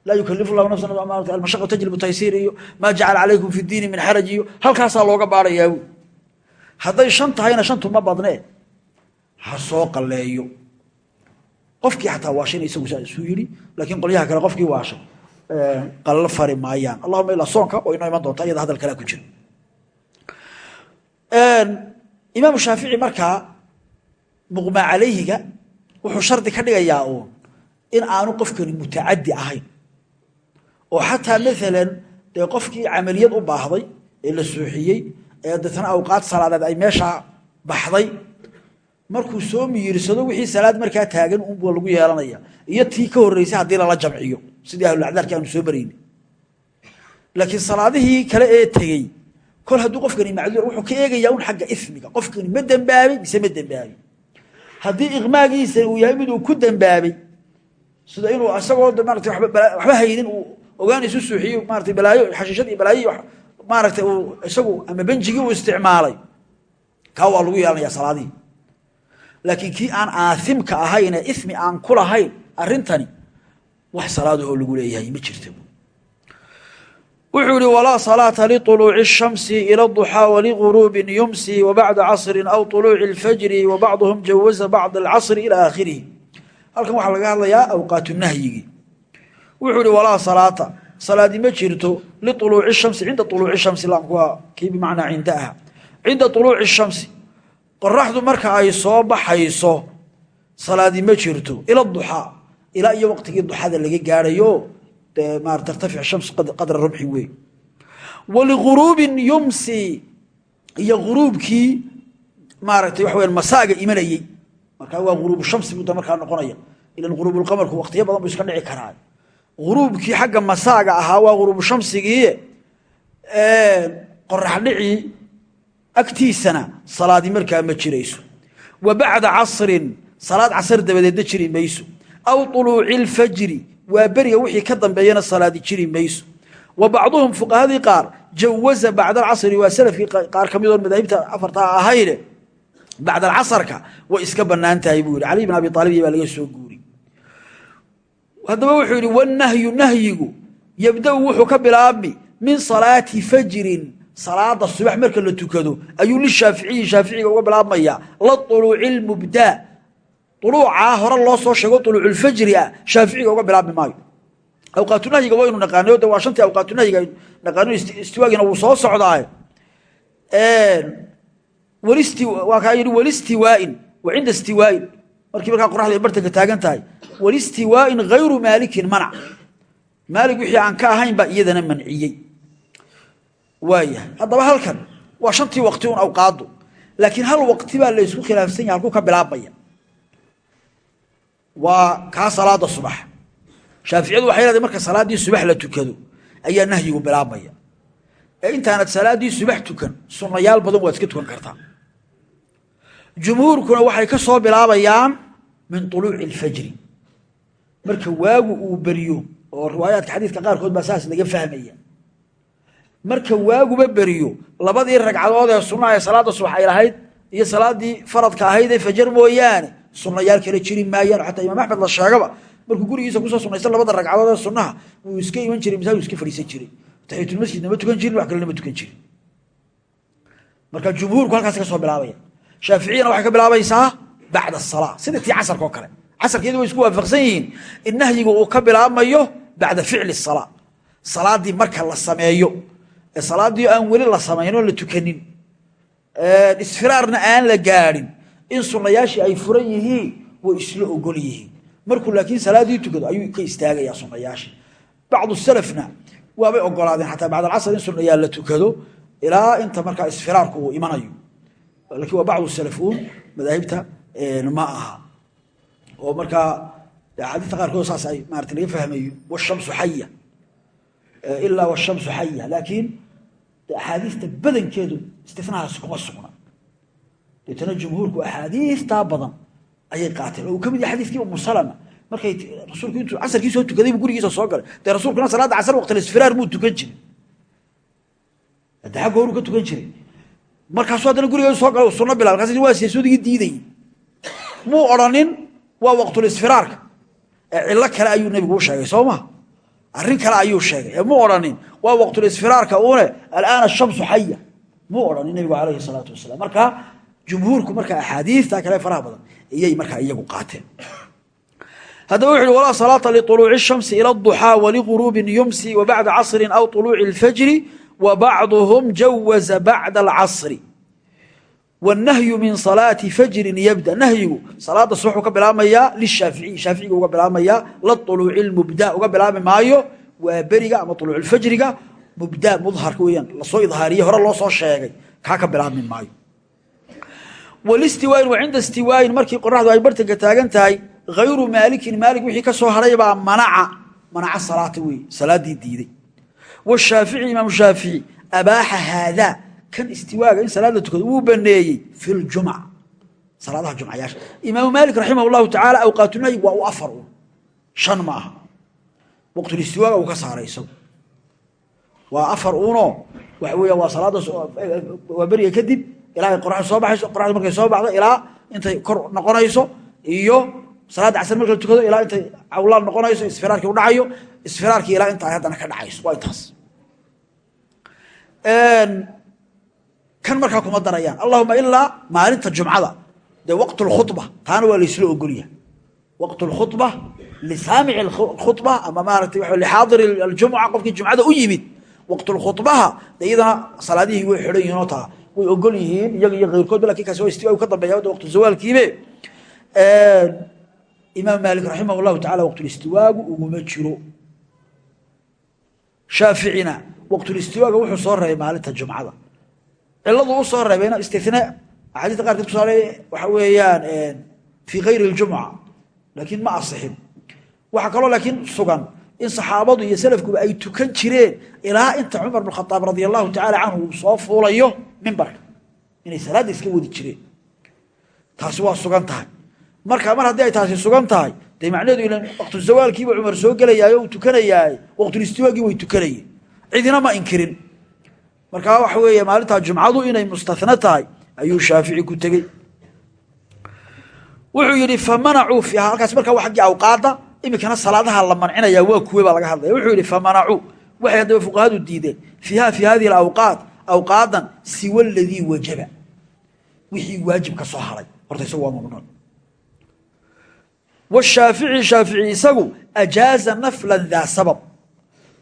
laa yukalifu llahu nafsan almashaqu tajlibu taysiir iyo maa jacala calaykum fi diini min xaraj iyo halkaasaa looga baarayaa. Wy hadday shan tahayna shantu ma badnee ha soo qalleeyo. Qofkii xataa waashayna isagu saa isuu yidhi laakiin qolyaha kale qofkii waashay qallo fari maayaan. Allahuma ilaa soonka oo inoo iman doonta iyada hadal kalea ku jira imaamu shaafici markaa muqmaa calayhiga wuxuu shardi ka dhigayaa uun in aanu qofkani mutacadi ahayn. Oo xataa maalan dee qofkii camaliyad u baahday ee la suuxiyey ee deetana awqaad salaadeed ay meeshaa baxday markuu soo miyirsado wixii salaad markaa taagan unbuu lagu yeelanaya. Iyo tii ka horreysay haddii lala jamciyo. Sidii ahlulacdaarki aanu soo marayni laakiin salaadihii kale ee tegey kol hadduu qofkani macduur wuxuu ka eegayaa un xagga ismiga. Qofkani ma dembaabay mise ma dembaabay haddii iqmaagiisa uu yahay miduu ku dembaabay sida inuu isagoo maarata waxba haynin uu ogaan isu suuxiyo maarata balaayo xashiishad iyo balaayo maaragtay uu isagu ama benjigii uu isticmaalay kaa waa lagu yeelanayaa salaadihii laakiin kii aan aaimka ahaynee ismi aan ku lahayn arrintani wax salaadahoo lagu leeyahay ma jirta wuxuu ihi walaa salaata liطuluuci الshamsi ilى الضuxaa waliguruubin yumsi wabacda casri aw طuluuci اlfajri wabacduhum jawaza bacd اlcasri ilى aakhirihi halkan waxaa laga hadlayaa awqaatu nahyigii wuxuu ihi walaa salaata salaadi ma jirto liuluuci shamsi cinda uluuci shamsi laamku waa kii bimacnaa cinda aha cinda uluuci shamsi qoraxdu marka ay soo baxayso salaadi ma jirto. Ila duxaa ilaa iyo waqtigii duxada laga maara tartafic shams qadra rumxi wey waliguruubin yumsi iyo guruubkii maaragtay waxa weya masaaga imanayey. Markaa waa guruubu shamsi buu da markaa noqonaya. Ilan guruubulqamarku waqtiyo badan buu iska dhici karaa. Guruubkii xagga masaaga ahaa waa guruubu shamsigii qorax agtiisana salaadi markaa ma jirayso. Wa bacda casrin salaad casar dabadeedna jiri mayso. Aw uluuci اlfajri waa beriga wixii ka dambeeyana salaadi jiri mayso. Wa bacduhum fuqahadii qaar jawaza bacda alcasri waa salafkii qaar ka midoon madaahibta afartaa ahayne bacda alcasarka way iska bannaan tahay buu yihi cali bin abi aalib baa laga soo guuri. Haddaba wuxuu yihi wanahyu nahyigu yabdau wuxuu ka bilaabmi min salaati fajrin salaada subax marka la tukado ayuu lishaaficiyi shaaficiga uga bilaabmaya la uluuci lmubdaa uluucaa hore loo soo sheego uluuculfajri ah shaaficiga uga bilaabmi maayo. Awqaatunahyiga waynu naqaanayo de waa shantii awqaatunahyiga aynu naqaano istiwaagina wuu soo socdaa yidhi walistiwaain wa cinda istiwaain. Markii markaa qoraxda bartanka taagan tahay walistiwaain hayru maalikin manac maalig wixii aan ka ahayn iyadana manciyey waayahay haddaba halkan waa shantii waqti un awqaadu laakiin hal waqti baa la ysku khilaafsan yahay halkuu ka bilaabmaya. Waa kaa salaada subax. Shaaficiyadu waxay leedahay marka salaaddii subax la tukado ayaa nahyigu bilaabmaya. Intaanad salaaddii subax tukan sunnayaal badan waad iska tukan kartaa. Jumhuurkuna waxay ka soo bilaabayaan min uluuci اlfajri marka waagu uu beriyo oo riwaayaadka xadiidka qaarkood baa saas laga fahmaya marka waaguba beriyo labadii ragcadood ee sunnaha ee salaadda subax ay lahayd iyo salaaddii faradka ahayd ee fajar mooyaane sunnayaal kale jiri maayaan. Xataa imaam axmed la sheegaba markuu gurigiisa ku soo sunaysta labada ragcadood ee sunnaha wuu iska iman jiray masaajid iska fadhiisan jiray. Taxiyatulmasjidna ma tukan jirin wax kalena tukan jirin. Marka jumhuurku halkaas ka bilaabaya. Shaaficiyana waxay ka bilaabaysaa bacda asalaa sida tii casarka kale. Casarkeedu way isku waafaqsan yihiin in nahyigu uu ka bilaabmayo bacda ficli salaa salaaddii marka la sameeyo ee salaaddii aan weli la samayno la tukanin isfiraarna aan la gaadhin in sunnayaashii ay furan yihiin way isla ogol yihiin. Markuu laakiin salaaddii tukado ayuu ka istaagayaa sunnayaashii bacdu salafna waabay ogolaadeen xataa bacd alcasr in sunnayaal la tukado ilaa inta markaa isfiraarku uu imanayo. Lakiin waa bacdu salafuun madaahibta ma aha. Oo markaa axaadiista qaarkood saas ay maarata laga fahmayo washamsu xaya ilaa washamsu xaya laakiin axaadiista badankeedu istinahaas kuma sugna deetana jumhuurku axaadiistaa badan ayay qaateen oo uu ka mid yahay xadiiskii umu salama markay rasuulku intuu casarkii soo tukadaybu gurigiisa soo galay dee rasuulkuna salaadda casar waqtilisfiraar muu tukan jiray hadde xagga horuu ka tukan jiray markaasuu haddana gurigeedu soo galay sunno bilaa markaas waa seesodigii diidayey muu odhanin waa waqtulisfiraarka ee cillo kale ayuu nebigu u sheegay soo ma arrin kale ayuu sheegay. Mu odhanin waa waqtulisfiraarka une alaana shamsu xaya muu odhanin nabigu alayhi salaatu wasalaam. Markaa jumhuurku marka axaadiita kale faraha badan iyay markaa iyagu qaateen. Haddaba wuxu uhi walaa salaata liطuluuci shamsi ila duxaa waliguruubin yumsi wabacda casrin aw uluuci اlfajri wabacduhum jawaza bacda wnahyu min salaati fajrin yabda nahyigu salaada subax uka bilaabmayaa lishaaficiy shaaficiga uga bilaabmayaa lauluuci lmubda uga bilaabi maayo. waa beriga ama uluucfajriga mubda mudharka weyaan la soo idhaariye hore loo soo sheegay. kaa ka bilaabmi maayo. wlistiwaain wa cinda istiwaain markii qoraxdu ay bartanka taagan tahay hayru maalikin maalig wixii ka soo haraybaa manaca manaca salaata wey salaadii diiday washaafici imaam shaafici abaaxa haadaa kan istiwaaga in salaad la tukado wuu baneeyey fi ljumca salaadaha jumcayaasha. Imaamu maalik raximah llahu tacaala awqaatunahyi waa u afar un shan ma aha. Waqtulistiwaaga uu ka saaray isagu. Waa afar unoo waxa weya waa salaada waa beriga kadib ilaa ay qoraxdu soo baxayso qoraxdu markay soo baxdo ilaa intay kor noqonayso iyo salaadda casar marka la tukado ilaa intay cawlaal noqonayso isfiraarkii u dhacayo isfiraarkii ilaa inta ay haddana ka dhacayso. Waa intaas kan markaa kuma darayaan allahuma ilaa maalinta jumcada. Dee waqt lkhuba taana waa laysla ogolyahay waqt lkhuba lisaamici khua ama maarata lixaadiri aljumca qofkii jumcada u yimid. Waqt lkhubaha de iyadana salaadihii way xidhan yihiin oo taa way ogol yihiin iyaga iyo keyrkoodba laakiin kaasi istiwa ka dambeeya waqtu zawaalkiibe. Imaam maalik raximah llahu tacala waqtulistiwaagu uguma jiro. Shaaficina waqtulistiwaaga wuxuu soo reebay maalinta jumcada ciladu u soo reebayna istina axaadiista qaarkeed kuso waxa weeyaan fii kayri اljumca laakiin ma asixin. Waxaa kaloo laakiin sugan in saxaabadu iyo salafkuba ay tukan jireen ilaa inta cumar bn khaaab radia allahu tacala soo fuulayo mimbarka inay salaadda iska wadi jireen. Taasi waa sugan tahay. Marka mar haddii ay taasi sugan tahay dee macnaheedu ilan waqtu zawaalkiiba cumar soo gelayaayo uu tukanayaay waqtulistiwaagii way tukanayeen. Cidina ma inkirin markaa waxa weeye maalintaa jumcadu inay mustahna tahay ayuu shaafici ku tegey. Wuxuu yidhi famanacuu fiiha halkaas markaa waa aggii awqaadda iminkana salaadaha la mancinaya waa kuwe baa laga hadlaya. Wuxuu yidhi famanacuu. Waxay haddaba fuqahadu diideen fiiha fii hadihi alawqaat awqaadan siwa ladii wajaba. Wixii waajib ka soo haray. Horta isagu waa mamnuuc. Washaafici shaafici isagu ajaaza naflan daa sabab.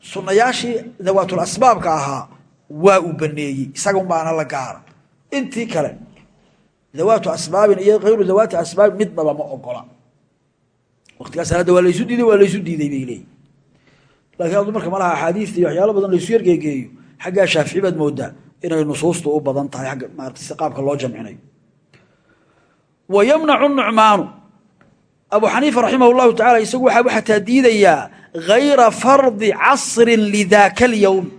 Sunnayaashii dawaatul-asbaabka ahaa waa uu baneeyey isaga la gaara. Intii kale dawaatu asbaabin iyo hayru dawaati asbaabin midnaba ma ogola. Waqtigaas salaadda waa laysu diiday waa laysu diiday bay leeyihiin lakiin adu marka malaha axaadiista iyo waxyaalo badan laysu yargeegeeyo xaggaa shaafici baad moodaa inay nusuustu u badan tahay agga maarata si qaabka loo jamcinayo wa nucmaanu abu xaniifa raximah llahu tacala isagu waxaa xataa diidayaa hayra fardi casrin lidaaka alyowm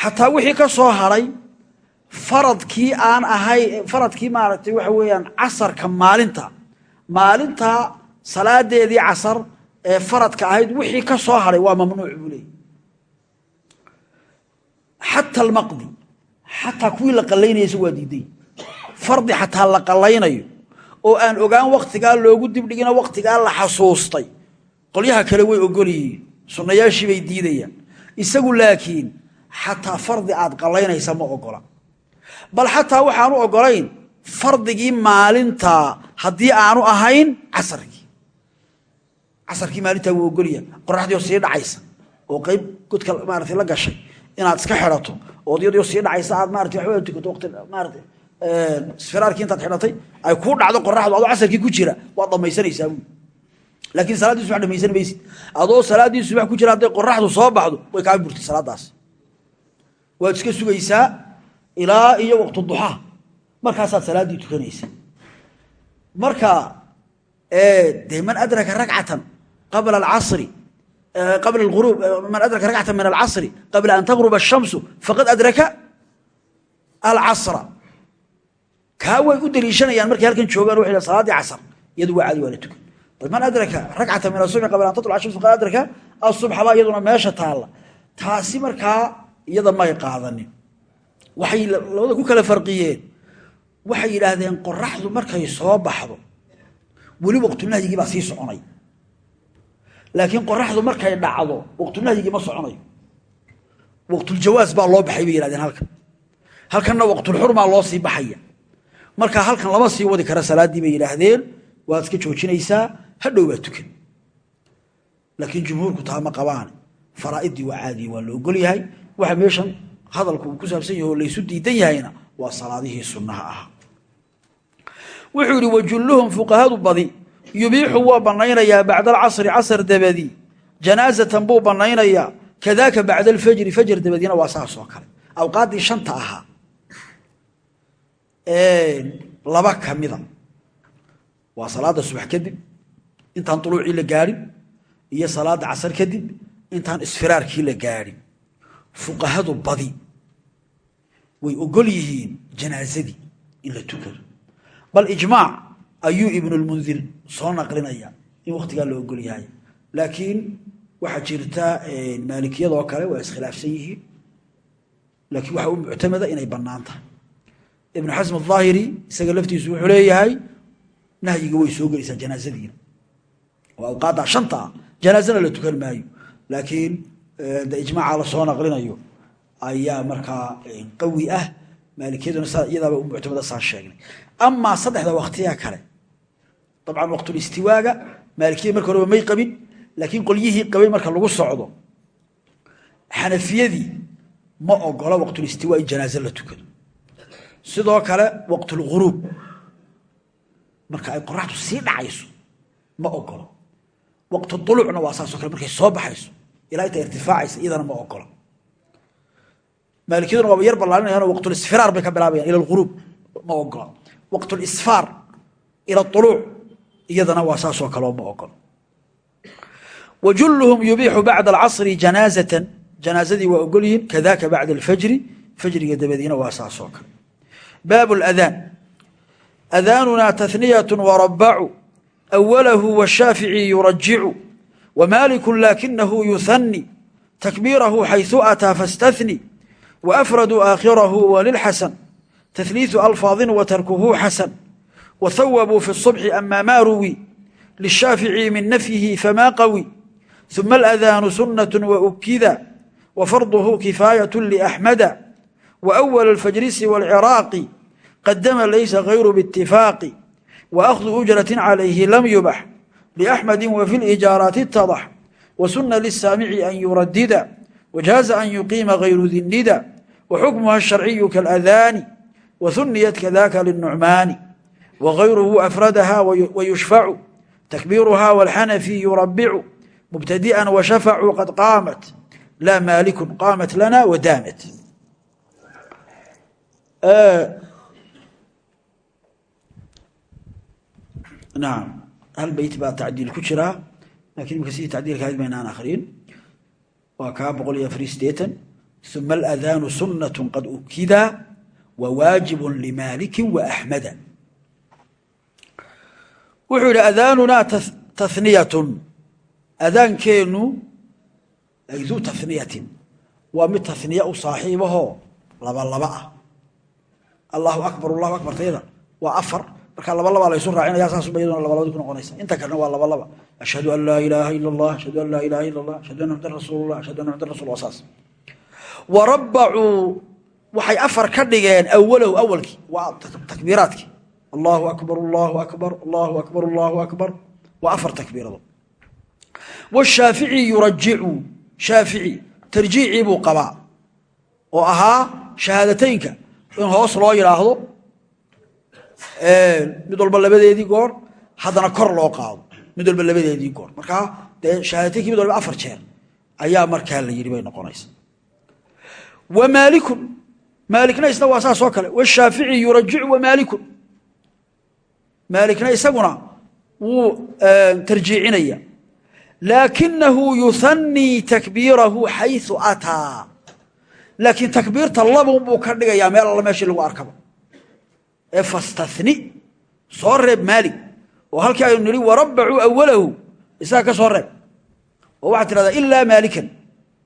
xataa wixii ka soo haray faradkii aan ahay faradkii maaragtay waxa weeyaan casarka maalinta. Maalinta salaadeedii casar ee faradka ahayd wixii ka soo haray waa mamnuuc buu leeyay xata almaqdi xataa kuwii la qalaynaya isagu waa diiday. Fardi xataa la qalaynayo oo aan ogaan waktigaa loogu dibdhigina waktigaa la xasuustay. Qolyaha kale way ogol yihiin sunnayaashii bay diidayaan. Isagu laakiin xataa fardi aad qalaynaysa ma ogola. Bal xataa waxaanu ogolayn fardigii maalintaa haddii aanu ahayn casarkii. Casarkii maalintaa wuu ogolya qoraxdii oo sii dhacaysa oo qayb godka maarata la gashay inaad iska xidhato oo iyadoo sii dhacaysa aad maarata waxba tukato waqti maarata sfiraarkii intaad xidhatay ay kuu dhacdo qoraxdu adoo casarkii ku jira waad dhamaysanaysaa buui laakiin salaaddii subax dhamaysan maysid. Adoo salaaddii subax ku jira hadday qoraxdu soo baxdo way kaa burtay salaadaas waad iska sugaysaa ilaa iyo waqtu duxaa markaasaad salaaddii tukanaysa. Marka dee man adraka ragcatan qabla alcasri qabla alghurub man adraka ragcatan min alcasri qabla an tagruba ashamsu faqad adraka alcasra kaa way u daliishanayaan markay halkan joogaan waxay salaaddii casar iyadu waa caadi waa la tukan. Man adraka ragcata min asubxi qabla an tatluca shamsu qad adraka asubxa baa iyaduna meesha taalla. Taasi markaa iyada may qaadanin. Waxay labada ku kala farqiyeen. Waxay yidhaahdeen qoraxdu markay soo baxdo weli waqtunahyigii baa sii soconay. Laakiin qoraxdu markay dhacdo waqtunahyigii ma soconayo waqtuljawaas baa loo baxay bay yihahdeen halkan. Halkanna waqtulxurmaa loo sii baxaya. Marka halkan lama sii wadi kara salaaddii bay yidhaahdeen waad iska joojinaysaa hadhow baa tukan. Laakiin jumhuurku taa ma qabaan. Faraa'iddii waa caadiya waa la ogol yahay waxa meeshan hadalku uu ku saabsan yahay oo laysu diidan yahayna waa salaadihii sunnaha ahaa. Wuxuu yidhi wajulluhum fuqahadu badi yubiixu waa bannaynayaa bacda alcasri casr dabadi janaazatan buu bannaynayaa kadaaka bacda alfajri fajr dabadiina waa saas oo kale. Awqaaddii shanta ahaa laba ka mida waa salaada subax kadib intaan uluucii la gaadhin iyo salaada casar kadib intaan isfiraarkii la gaadhin fuqahadu badi way ogol yihiin janaazadii in la tukado. Bal ijmaac ayuu ibnulmundir soo naqlinaya in wakhtigaa la ogol yahay. Laakiin waxaa jirta maalikiyadoo kale waa iskhilaafsan yihiin. Laakiin waxaa u muctamada inay bannaan tahay. Ibnu xasm ahaahiri isaga laftiisu wuxuu leeyahay nahyiga way soo gelaysaa janaazadiina. Oo awqaaddaa shanta janaazana la tukan maayo. Laakiin ijmaaca la soo naqlinayo ayaa markaa qawi ah. Maalikiyaduna iyadaaba u muctamada saan sheegnay. Amaa saddexda waktiya kale dabcan waqtulistiwaaga maalikiyada marka horeba may qabin laakiin qolyihii qabay marka lagu socdo xanafiyadii ma ogola waqtulistiwaa in janaaze la tukado. Sidoo kale waqtulghuruub marka ay qoraxdu sii dhacayso ma ogolo waqtu dulucna waa saasoo kale markay soo baxayso ilaa inta irtifaacaysa iyadana ma ogolo maalikiyaduna waaba yar ballaarinayaan waqtulisfiraar bay ka bilaabayaan ila alghuruub ma ogola. Waqtulisfaar ila uluuc iyadana waa saasoo kaleo ma ogolo wa yubiixu bacda alcasri janaazatan janaazadii waa ogol yihiin kadaka bacda alfajri fajriga dabadiina waa saasoo kale. Baabu ladaan adaanunaa taniyatu warabacu awalahu washaafici yurajicu wmaaliku laakinahu yuhani takbiirahu xaysu ataa fastahni waafraduu aakhirahu walilxasan tahliiu alfaadin watarkuhu xasan wahawabuu fi subxi amaa maa ruwi lishaafici min nafyihi famaa qawi uma aladaanu sunnatu waukida wafarduhu kifaayat liaxmada waawal alfajrisi walciraaqi qadama laysa hayru bitifaaqi waakhdu ujrati calayhi lam yubax لأxmadi wafi اlijaaraati اtadax wasuna liلsaamici an yuradida wajaaza an yuqiima غayru dinida waxukmuha الsharciyu kaاladaani wahuniyat kadaka liلnucmaani wغayruhu afradaha wayushfacu takbiiruha wاlxanafi yurabicu mubtadiئa washafacuu qad qaamat laa maaliku qaamat lana wadaamat naam hal beyt baa tacdiil ku jiraa laakiin imika sidii tacdiilka ahayd maynaan akrin waa kaa boqol iyo afar iyo sideetan uma aladaanu sunaة qad ukida wwaajib limaliki waaxmada wuxuu yidhi adaanunaa taniyatun adaankeennu ay duu taniyatin waa mid taniya u saaxiibahoo laba laba ah. Allahu akbar allahu akbar tayada. Waa afar markaa laba labaa laysu raacinaya saasuba iyaduna labalabadi ku noqonaysa. Inta kalena waa laba laba ashhadu an laa ilaaha ila allah ashhadu an laa ilaha ila allah ashhadu anna xamdan rasuul lah ashhadu anna xamdan rasul saas. Warabacuu waxay afar ka dhigeen awalahu awalkii waa takbiiraadkii. Allahu akbar allahu akbar allahu akbar allahu akbar. Waa afar takbiirado. Washaafici yurajicu shaafici tarjiicii buu qabaa. Oo ahaa shahaadateynka in hoos loo yidhaahdo mid walba labadeedii goor haddana kor loo qaado. Mid walba labadeedii goor. Markaa dee shahaadateynki mid walba afar jeer ayaa markaa la yidhi bay noqonaysa. Wa maalikun maalikna isna waa saas oo kale. Washaafici yurajicu wamaaliku maalikna isaguna wuu tarjiicinaya laakinahu yuhanii takbiirahu xayu ataa. Laakiin takbiirta labun buu ka dhigayaa meel alla meeshii lagu arkaba ee fastani soo reeb maalig oo halkii aynu nidhi warabbacuu awalahu isaga ka soo reeb. Oo waxaad tidhahdaa ilaa maalikan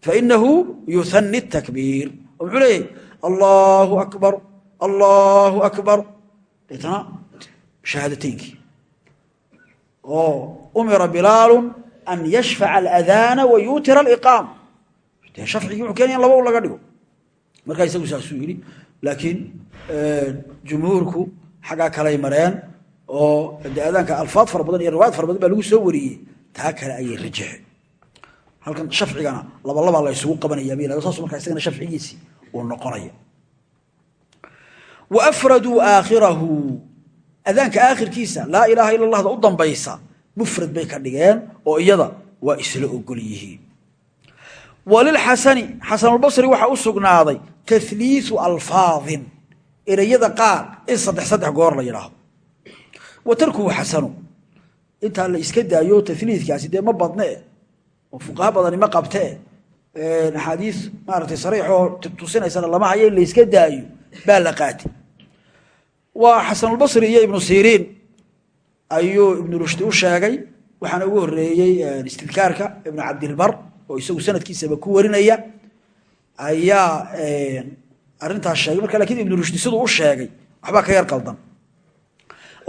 fainahu yuhani takbiir oo muxuu leeyahay allaahu akbar allaahu akbar. Deetana shahaadateynkii oo umira bilaalu an yashfaca aladaana wa yuutira aliqaama dee shafcigii wuxuu keenaya in laba un laga dhigo. Markaa isagu saasuu yidhi laakiin jumhuurku xaggaa kalay mareen oo de adaanka alfaad fara badan iyo riwaayad fara badan baa lagu soo wariyey taa kale ayay rajaxeen halkan shafcigana labalabaa la ysugu qabanaya saas markaa isagana shafcigiisii uu noqonaya. Wa afraduu aakhirahu adaanka aakhirkiisa laa ilaaha ila allahda u dambaysa mufrad bay ka dhigeen oo iyada waa isla ogol yihiin walilxasani xasanulbasri waxaa u sugnaaday taliiu alfaadin ereyada qaar in saddex saddex goor la yidhaahdo wa tarkuhu xasanu intaa la iska daayo taliidkaasi dee ma badne oo fuqaha badani ma qabtee axaadiis maaratay sariixoo tusinaysana lama hayo in la iska daayo baa la qaatay. Waa xasanulbasri iyo ibnu siriin ayuu ibnu rushdi u sheegay waxaana ugu horeeyey istidkaarka ibnu cabdilbar oo isagu sanadkiisaba ku warinaya ayaa arintaas sheegay marka lakiin ibnu rushdi siduu u sheegay waxbaa ka yar qaldan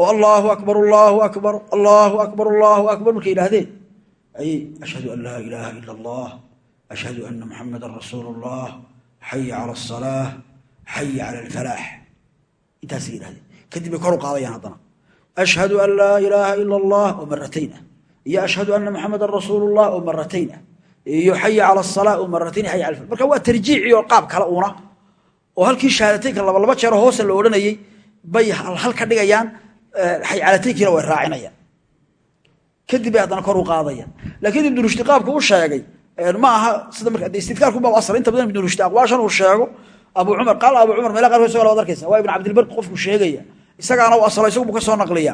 oo allaahu akbar allaahu akbar allaahu akbar allaahu akbar markay yidhaahdeen ayay ashhadu an laa ilaaha ila allah ashhadu ana muxamadan rasuulu اllah xaya cala aلsalaaة xaya cala alfalaax intaasay yidhahdeen kadib bay kor u qaadayaan haddana ashhadu an laa ilaaha ila allah oo maratayn ah iyo ashhadu ana muxamadan rasuulu اllah oo maratayn ah iyo oo maratayn xaya cala alfalax marka waa tarjiici oo qaab kale una oo halkii shahaadateynka laba laba jeero hoose la odhanayey bay hal ka dhigayaan xaycalataynkiina way raacinayaan kadib bay haddana kor u qaadayaan. Laakiin ibnu rushdi qaabku u sheegay ma aha sida marka de istidkaarkunbaa asal inta badan ibnu rushdi aqwaashan uu sheego abu cumar qaala abu cumar meela qaarkood isaga labaad arkaysa waa ibn cabdilbar qofku sheegaya isagaana u asalo isagu buu ka soo naqliya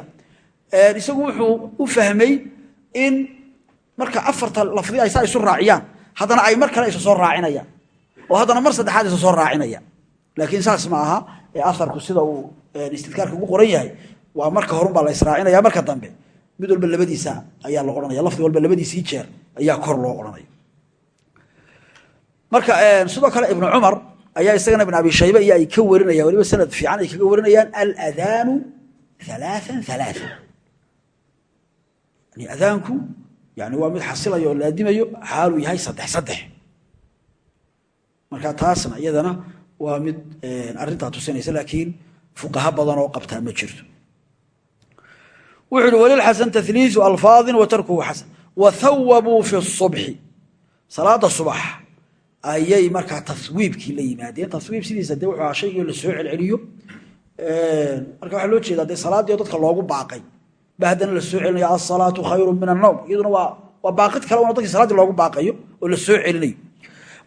isagu wuxuu u fahmay in marka afarta lafdi ay saa isu raaciyaan haddana ay mar kale isa soo raacinayaan oo haddana mar saddexaad isa soo raacinayaan. Laakiin saas ma aha ee aharku sida uu istidkaarka ugu qoran yahay waa marka horun baa la israacinaya marka dambe mid walba labadiisa ayaa la odhanaya lafdi walba labadiisii jeer ayaa kor loo odhanaya. Marka sidoo kale ibnu cumar ayaa isagana ibn abi shaybe iyo ay ka warinayaan waliba sanad fiican ay kaga warinayaan aladaanu alaaan alaaan yani adaanku yani waa mid xasilayo oo laadimayo xaaluu yahay saddex saddex. Marka taasna iyadana waa mid arintaa tusinaysa laakiin fuqaha badan oo qabtaa ma jirto. Wuxu uhi walilxasan taliiu alfaadin wa tarkuhu xasan wa hawabuu fi subxi salaada subax ayay markaa tawiibkii la yimaadeen. Tawiib sidiisa de wuxuu ahaa shaygii la soo celceliyo. Marka waxaa loo jeedaa dee salaaddii oo dadka loogu baaqay ba haddana la soo celinaya asalaatu khayru min annowm iyaduna waa baaqid kale una dadkii salaadii loogu baaqayo oo la soo celinayo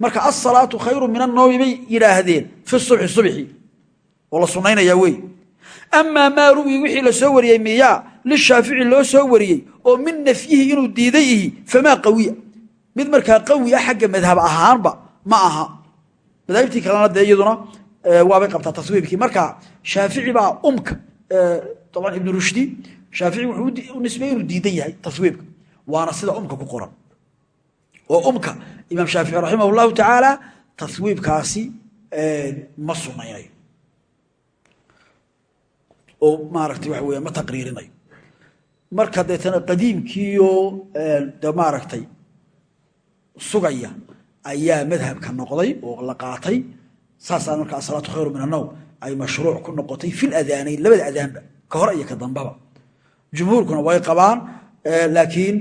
marka asalaatu khayru min annowmi bay yidhaahdeen fi subxi subxi oo la sunaynayaa wey amaa maa wixii la soo wariyey miyaa lishaafici loo soo wariyey oo min nafyihi inuu diiday ihi famaa qawiya mid markaa qawi a xagga madhab ahaanba ma aha madaahibtii kalena dee iyaduna waabay qabtaa taswiibkii marka shaafici baa umka aban ibnu rushdi shaafici wuxuu u nisbeeyey inuu diidan yahay taswiibka. Waana sida umka ku qoran. Oo umka imaam shaafici raximah llahu tacaala taswiibkaasi ma sunaynayo oo maaragtay waxa weya ma taqriirinayo marka deetana qadiimkiiyo de maaragtay sugaya ayaa madhabka noqday oo la qaatay. Saasaa marka asalaatu khayru min annowm ay mashruuc ku noqotay fi ladaanayn labada adaanba ka hore iyo ka dambaba jumhuurkuna way qabaan laakiin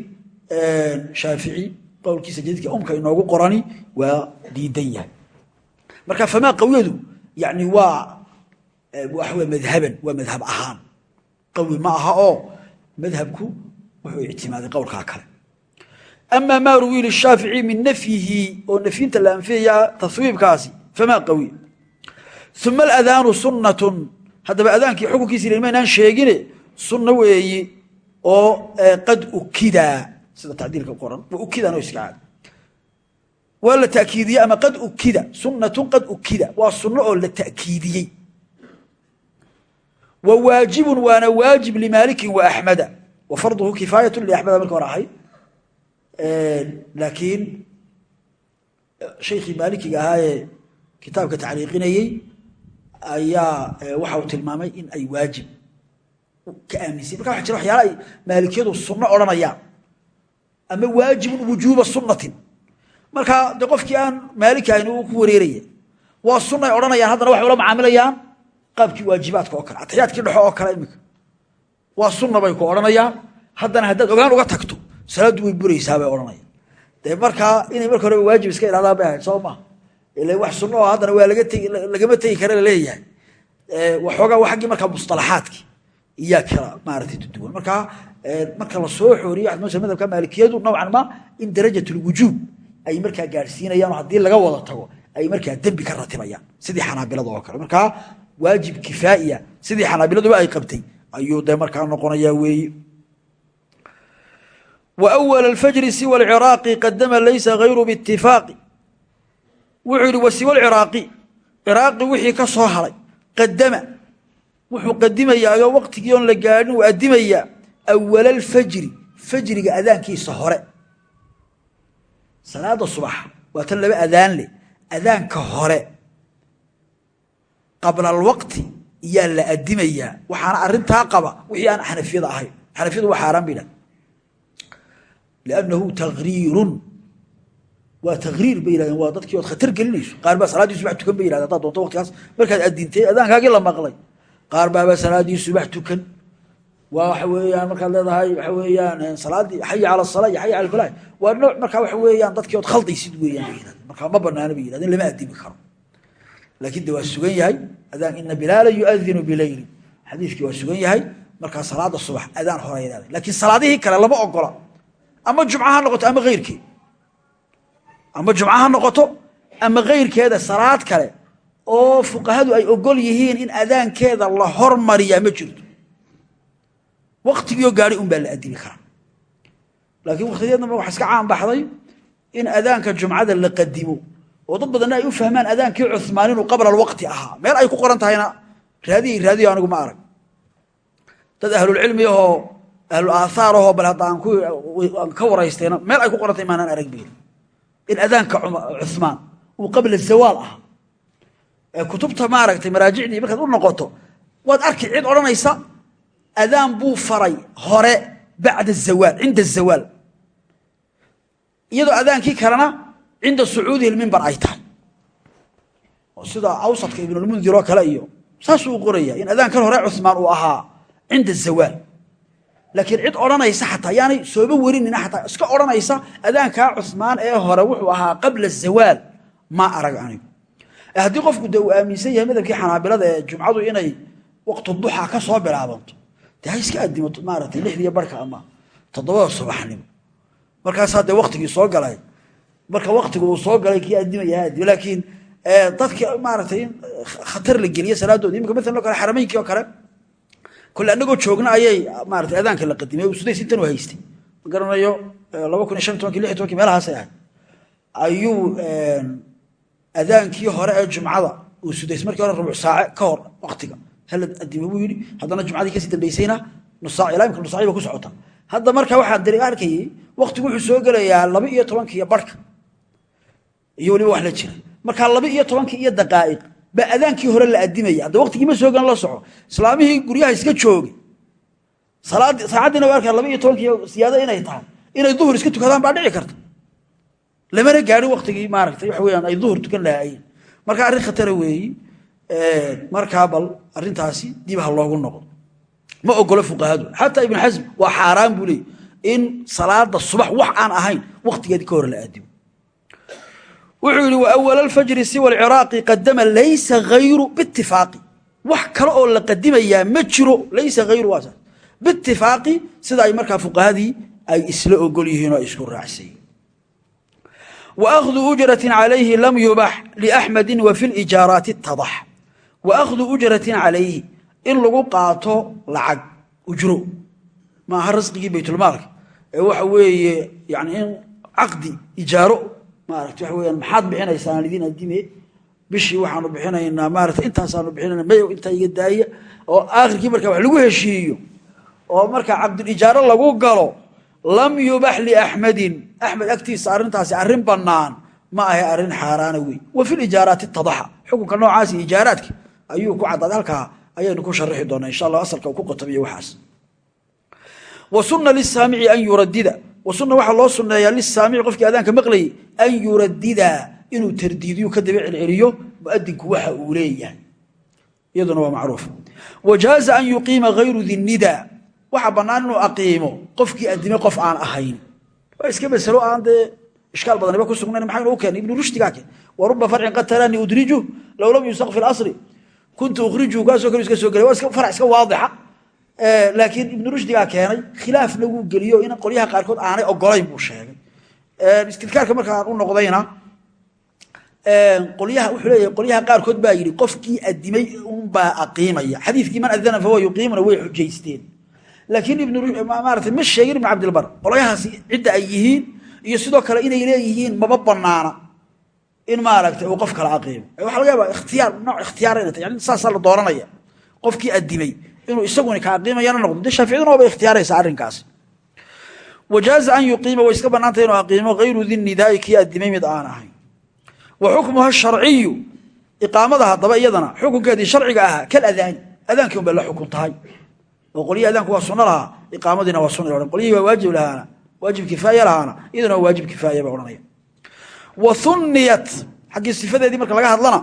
shaafici qowlkiisa jadiidka umka inoogu qorani waa diidan yahay. Marka famaa qawiyadu yani waa waxa wey madhaban waa madhab ahaan. Qawi ma aha oo madhabku wuxuu ictimaaday qowlkaa kale. Ama maa ruwi lishaafici min nafyihi oo nafyinta la anfiyayaa taswiibkaasi famaa qawiya uma aladaanu sunnatun. Haddaba adaankii xukunkiisi ilmaynaan sheegine sunno weeyi oo qad ukidaa sida tacdiilka qoran wa ukidan oo iska caad. Waa la takiidiyey ama qad ukida sunnatun qad ukida waa sunno oo la ta'kiidiyey. Wa waajibun waana waajib limaalikin wa axmeda. Wa farduhu kifaayatu liaxmeda marka hore ahayd laakiin shaykhii maalikiga ahaa ee kitaabka tacliiqinayey ayaa waxa uu tilmaamay in ay waajib ka aaminsay. Marka waxa jira waxyaala ay maalikiyadu sunno odhanayaan ama waajibun wujuuba sunnatin. Markaa de qofkii aan maaliki ahayn uu ku wareeraya waa sunay odhanayaan haddana waxay ula macaamilayaan qaabkii waajibaadka oo kale atixiyaadkii dhexo oo kale iminka waa sunna bay ku odhanayaan haddana haddaad ogaan uga tagto salaaddu way buraysaa bay odhanayaan. Dee markaa inay marka horeba waajib iska idhahdaan bay ahayd soo maha ila wax sunno oo haddana waa laga tegi lagama tegi kara la leeyahay waxoogaa wa aggii markaa iyaa kala maaragtay duduwan markaa marka la soo xooriyo madhabka maalikiyadu nowcan ma in darajat lwujuub ay markaa gaadhsiinayaan haddii laga wada tago ay markaa dembi ka ratibayaan sidii xanaabilada oo kale. Markaa waajib kifaaiya. Sidii xanaabiladuba ay qabtay ayuu dee markaa noqonayaa weeye wa awal alfajri siwa alciraaqi qadama laysa hayru biitifaaqi wuxuu yidhi wa siwa alciraaqi ciraaqi wixii ka soo haray qadama wuxuu qadimayaayo waqtigii oon la gaadhin uu adimayaa awala alfajri fajriga adaankiisa hore. Salaada subax waa tan laba adaan leh adaanka hore. Qabla alwaqti iyaa la adimayaa waxaana arintaa qaba wixii aan xanafiyada ahayn xanafiyadu waa xaaraan bay dhaha liannahu takriirun waa takriir bay yidhahdeen waa dadkii ood khatar gelinayso. Qaar baa salaaddii subax tukan bay yidhahdeen haddaad doonto waqtigaas markaad adintay adaankaagii la maqlay qaar baaba salaaddii subax tukan. Waa waxa weeyaan markaad leedahay waxa weeyaan salaaddii xaya cala asala iyo xaya cala alfalaah waa nooc markaa waxa weeyaan dadkii ood khaldaysid yidhahdeen markaa ma banaana bay yidhahdeen lama adimi karo. Laakiin de sugan yahay adaan ina bilaala yuadinu bileyli xadiiskii waa sugan yahay markaa salaada subax adaan horay laakiin salaadihii kale lama ogola. Ama jumca noqoto ama keyrkeed ama jumca noqoto ama keyrkeeda salaad kale oo fuqahadu ay ogol yihiin in adaankeeda la hormariyaa ma jirto. Waktigiioo gaadhay un baa la adimi karaa. Laakiin waktigeednaba waxa iska caan baxday in adaanka jumcada la qadimo. Oo dad badanna ay u fahmaan adaankii cumaan inuu qabla alwaqti ahaa. Meel ay ku qoran tahayna raadiyi raadiyo anigu ma arag. Dad ahlulcilmi ahoo ahlu aathaar ahoo bal hadda aan ka waraystayna meel ay ku qoran tahay maanaan arag beel in adaanka cumaan uu qabla zawaal ah ee kutubta maaragtay maraajicdii markaad u noqoto waad arki cid odhanaysa adaan buu faray hore bacda zawaal cinda zawaal. Iyadoo adaankii kalena cinda sucuudihi lmimbar ay tahay. Sida awsadka ibnulmundir kale iyo saasuu qoraya in adaankan hore cumaan uu ahaa cinda zawaal. Laakiin cid odhanaysa xataa yaanay sooba warinina xataa iska odhanaysa adaankaa cumaan ee hore wuxuu ahaa qabla zawaal ma arag anigu haddii qofku de uu aaminsan yahay madhabkii xanaabilada ee jumcadu inay waqtu duxa ka soo bilaabanto de ha iska adimo maaragtay lixdiiyo barhka ama toddobada subaxnimo. Markaasaa dee waktigii soo galay marka waktigu uu soo galay kii adimaya adimo laakiin dadkii maaragtay in khatar la geliye salaadoodi imika maalan kale xarameynkii oo kale kole annagoo joogna ayay adaanka la qadimay. Sudays intan u garanayo laba kun iyo shan tobankii lix ayuu adaankii hore ee jumcada uu sudays. Markii hore rubuc saace ka hor waktiga hala adimo buu haddana jumcadii ka sii dambaysayna nusaac ilaa imka nusaaci ba ku socota. Hadda marka waxaan dari arkayey waktigu wuxuu soo gelayaa laba iyo tobankii iyo barhka iyo weliba wax la jira markaa laba iyo tobankii iyo daqaa'iq baa adaankii hore la adimaya hadda waktigii ma soo galan la soco. Islaamihii guryaha iska joogay saacaddiina waa arkaa laba iyo tobankii siyaado inay tahay. Inay duhur iska tukadaan baa dhici karta lamana gaadhin waktigii maaragtay waxa weyaan ay duhur tukan lahaayeen. Marka arrin khatara weeyi markaa bal arrintaasi dib ha loogu noqdo ma ogolo fuqahadu. Xataa ibnu xasm waa xaaraan buu in salaada subax wax aan ahayn waktigeedii ka la aadimo. Wuxuu yidhi waawal alfajri siwa alciraaqi qadama laysa hayru biitifaaqi wax kale oo la qadimayaa ma jiro laysa hayru waa saas biitifaaqi sida ay markaa fuqahadii ay isla ogol yihiin oo isku raacsayiin waahdu ujratin calayhi lam yubax liaxmedi wa fi lijaaraati itadax waahdu ujratin calayhi in lagu qaato lacag ujro maaha rasqigii baytulmaalka ee waxa weeye yani in caqdi ijaaro maarata waxa weyaan maxaad bixinaysaa aan idin adime bishii waxaanu bixinaynaa maarata intaasaanu bixinayna mayow intaa iga daaya oo aakhirkii markaa wax lagu heshiiyo oo markaa cabdulijaaro lagu galo lam yubax liaxmedin axmed agtiisa arrintaasi arrin bannaan. Ma ahe arrin xaaraana wey wa fi lijaaraati tadaxa. Xukunka noocaasi ijaaraadka ayuu ku cadaaday halkaa. Ayaynu ku sharixi doonaa insha allah asalka uu ku qatomiyo waxaas. Wa sunna lisaamici an yuradida wa sunna waxaa loo sunneeyaa lisaamici qofkii adaanka maqlayay an yuradida inuu tardiidiyu ka daba celceliyo muadinku waxa uu leeyahay. Iyaduna waa macruuf. An yuqiima hayru dinida waxaa bannaan inuu aqiimo. Qofkii adime qof aan ahayn. Waa iska masalo aan dee ishkaal badaniba ku sugnayn. Maxaynu u keenay? Ibnu rushdigaa keen farcin qad udriju low lam yusaq fi lasri kuntu ukhriju kaasoo kale iska soo gelay waa farac iska waadixa. Laakiin ibnu rushdigaa keenay khilaaf lagu geliyo in qolyaha qaarkood aanay ogolayn buu sheegay. Istidkaarka markaan u noqdayna qolyaha wuxuu leeyahay qolyaha qaarkood baa yidhi qofkii adimay unbaa aqiimaya. Xadiidkii man adana fahuwa yuqiimuna way xujaysteen laakiin ibn maarata ma sheegin ibnu cabdilbar. Qolyahaasi cidda ay yihiin iyo sidoo kale inay leeyihiin maba banaana in maaragtay uu qof kala aqiimo waxa laga yaaba ikhtiyaar nooc ikhtiyaar inay yani saasaa la dooranaya qofkii adimay inuu isaguna ka aqiimayana noqdo. Dee shaaficiyaduna waaba ikhtiyaaraysa arrinkaasi. Wajaaza an yuqiima way iska bannaantay inuu aqiimo hayru di nidaai kii adimay mid aan ahayn. Wa xukmuha sharciyu iqaamada haddaba iyadana xukunkeedii sharciga ahaa kal adaani adaankii un la xukun oo qolyihii adaanku waa sunno lahaa iqaamadiina waa sunna odhan. Qolyihii waa waajib lahaana waajib kifaaya lahaana iyaduna waa waajib kifaaya ba odhanaya. Wa hunniyat xaggii sifadeedii marka laga hadlana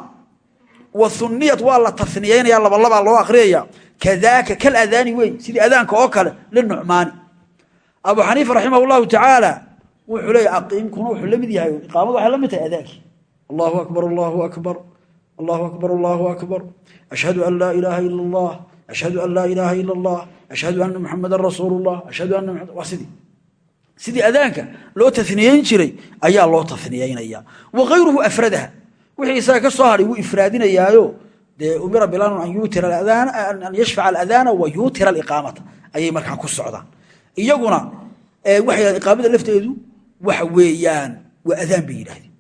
wa hunniyat waa la taniyeynaya labalabaa loo akhriyaya. Kadaaka kal adaani weyn sidii adaanka oo kale linucmaani. Abu xaniifa raximah llahu tacaala wuxuu leeya aqiimkuna wuxuu la mid yahay. Iqaamadu waxay la mid tahay adaankii allahu akbar allahu ashhadu an laa ilaaha ila allah ashhadu ana muxamadan rasuulu llah ashhadu ana waa sidii. Sidii adaanka loo taniyeyn jiray ayaa loo taniyeynaya wa kayruhu afradaha. Wixii isaga ka soo hadhay wuu ifraadinayaayo. Dee umira yuutira an yashfaca aladaana wa yuutira aliqaamata. Ayay markaa ku socdaan. Iyaguna waxay iqaamada lafteedu waxa weeyaan waa adaan bay yidhahdeen.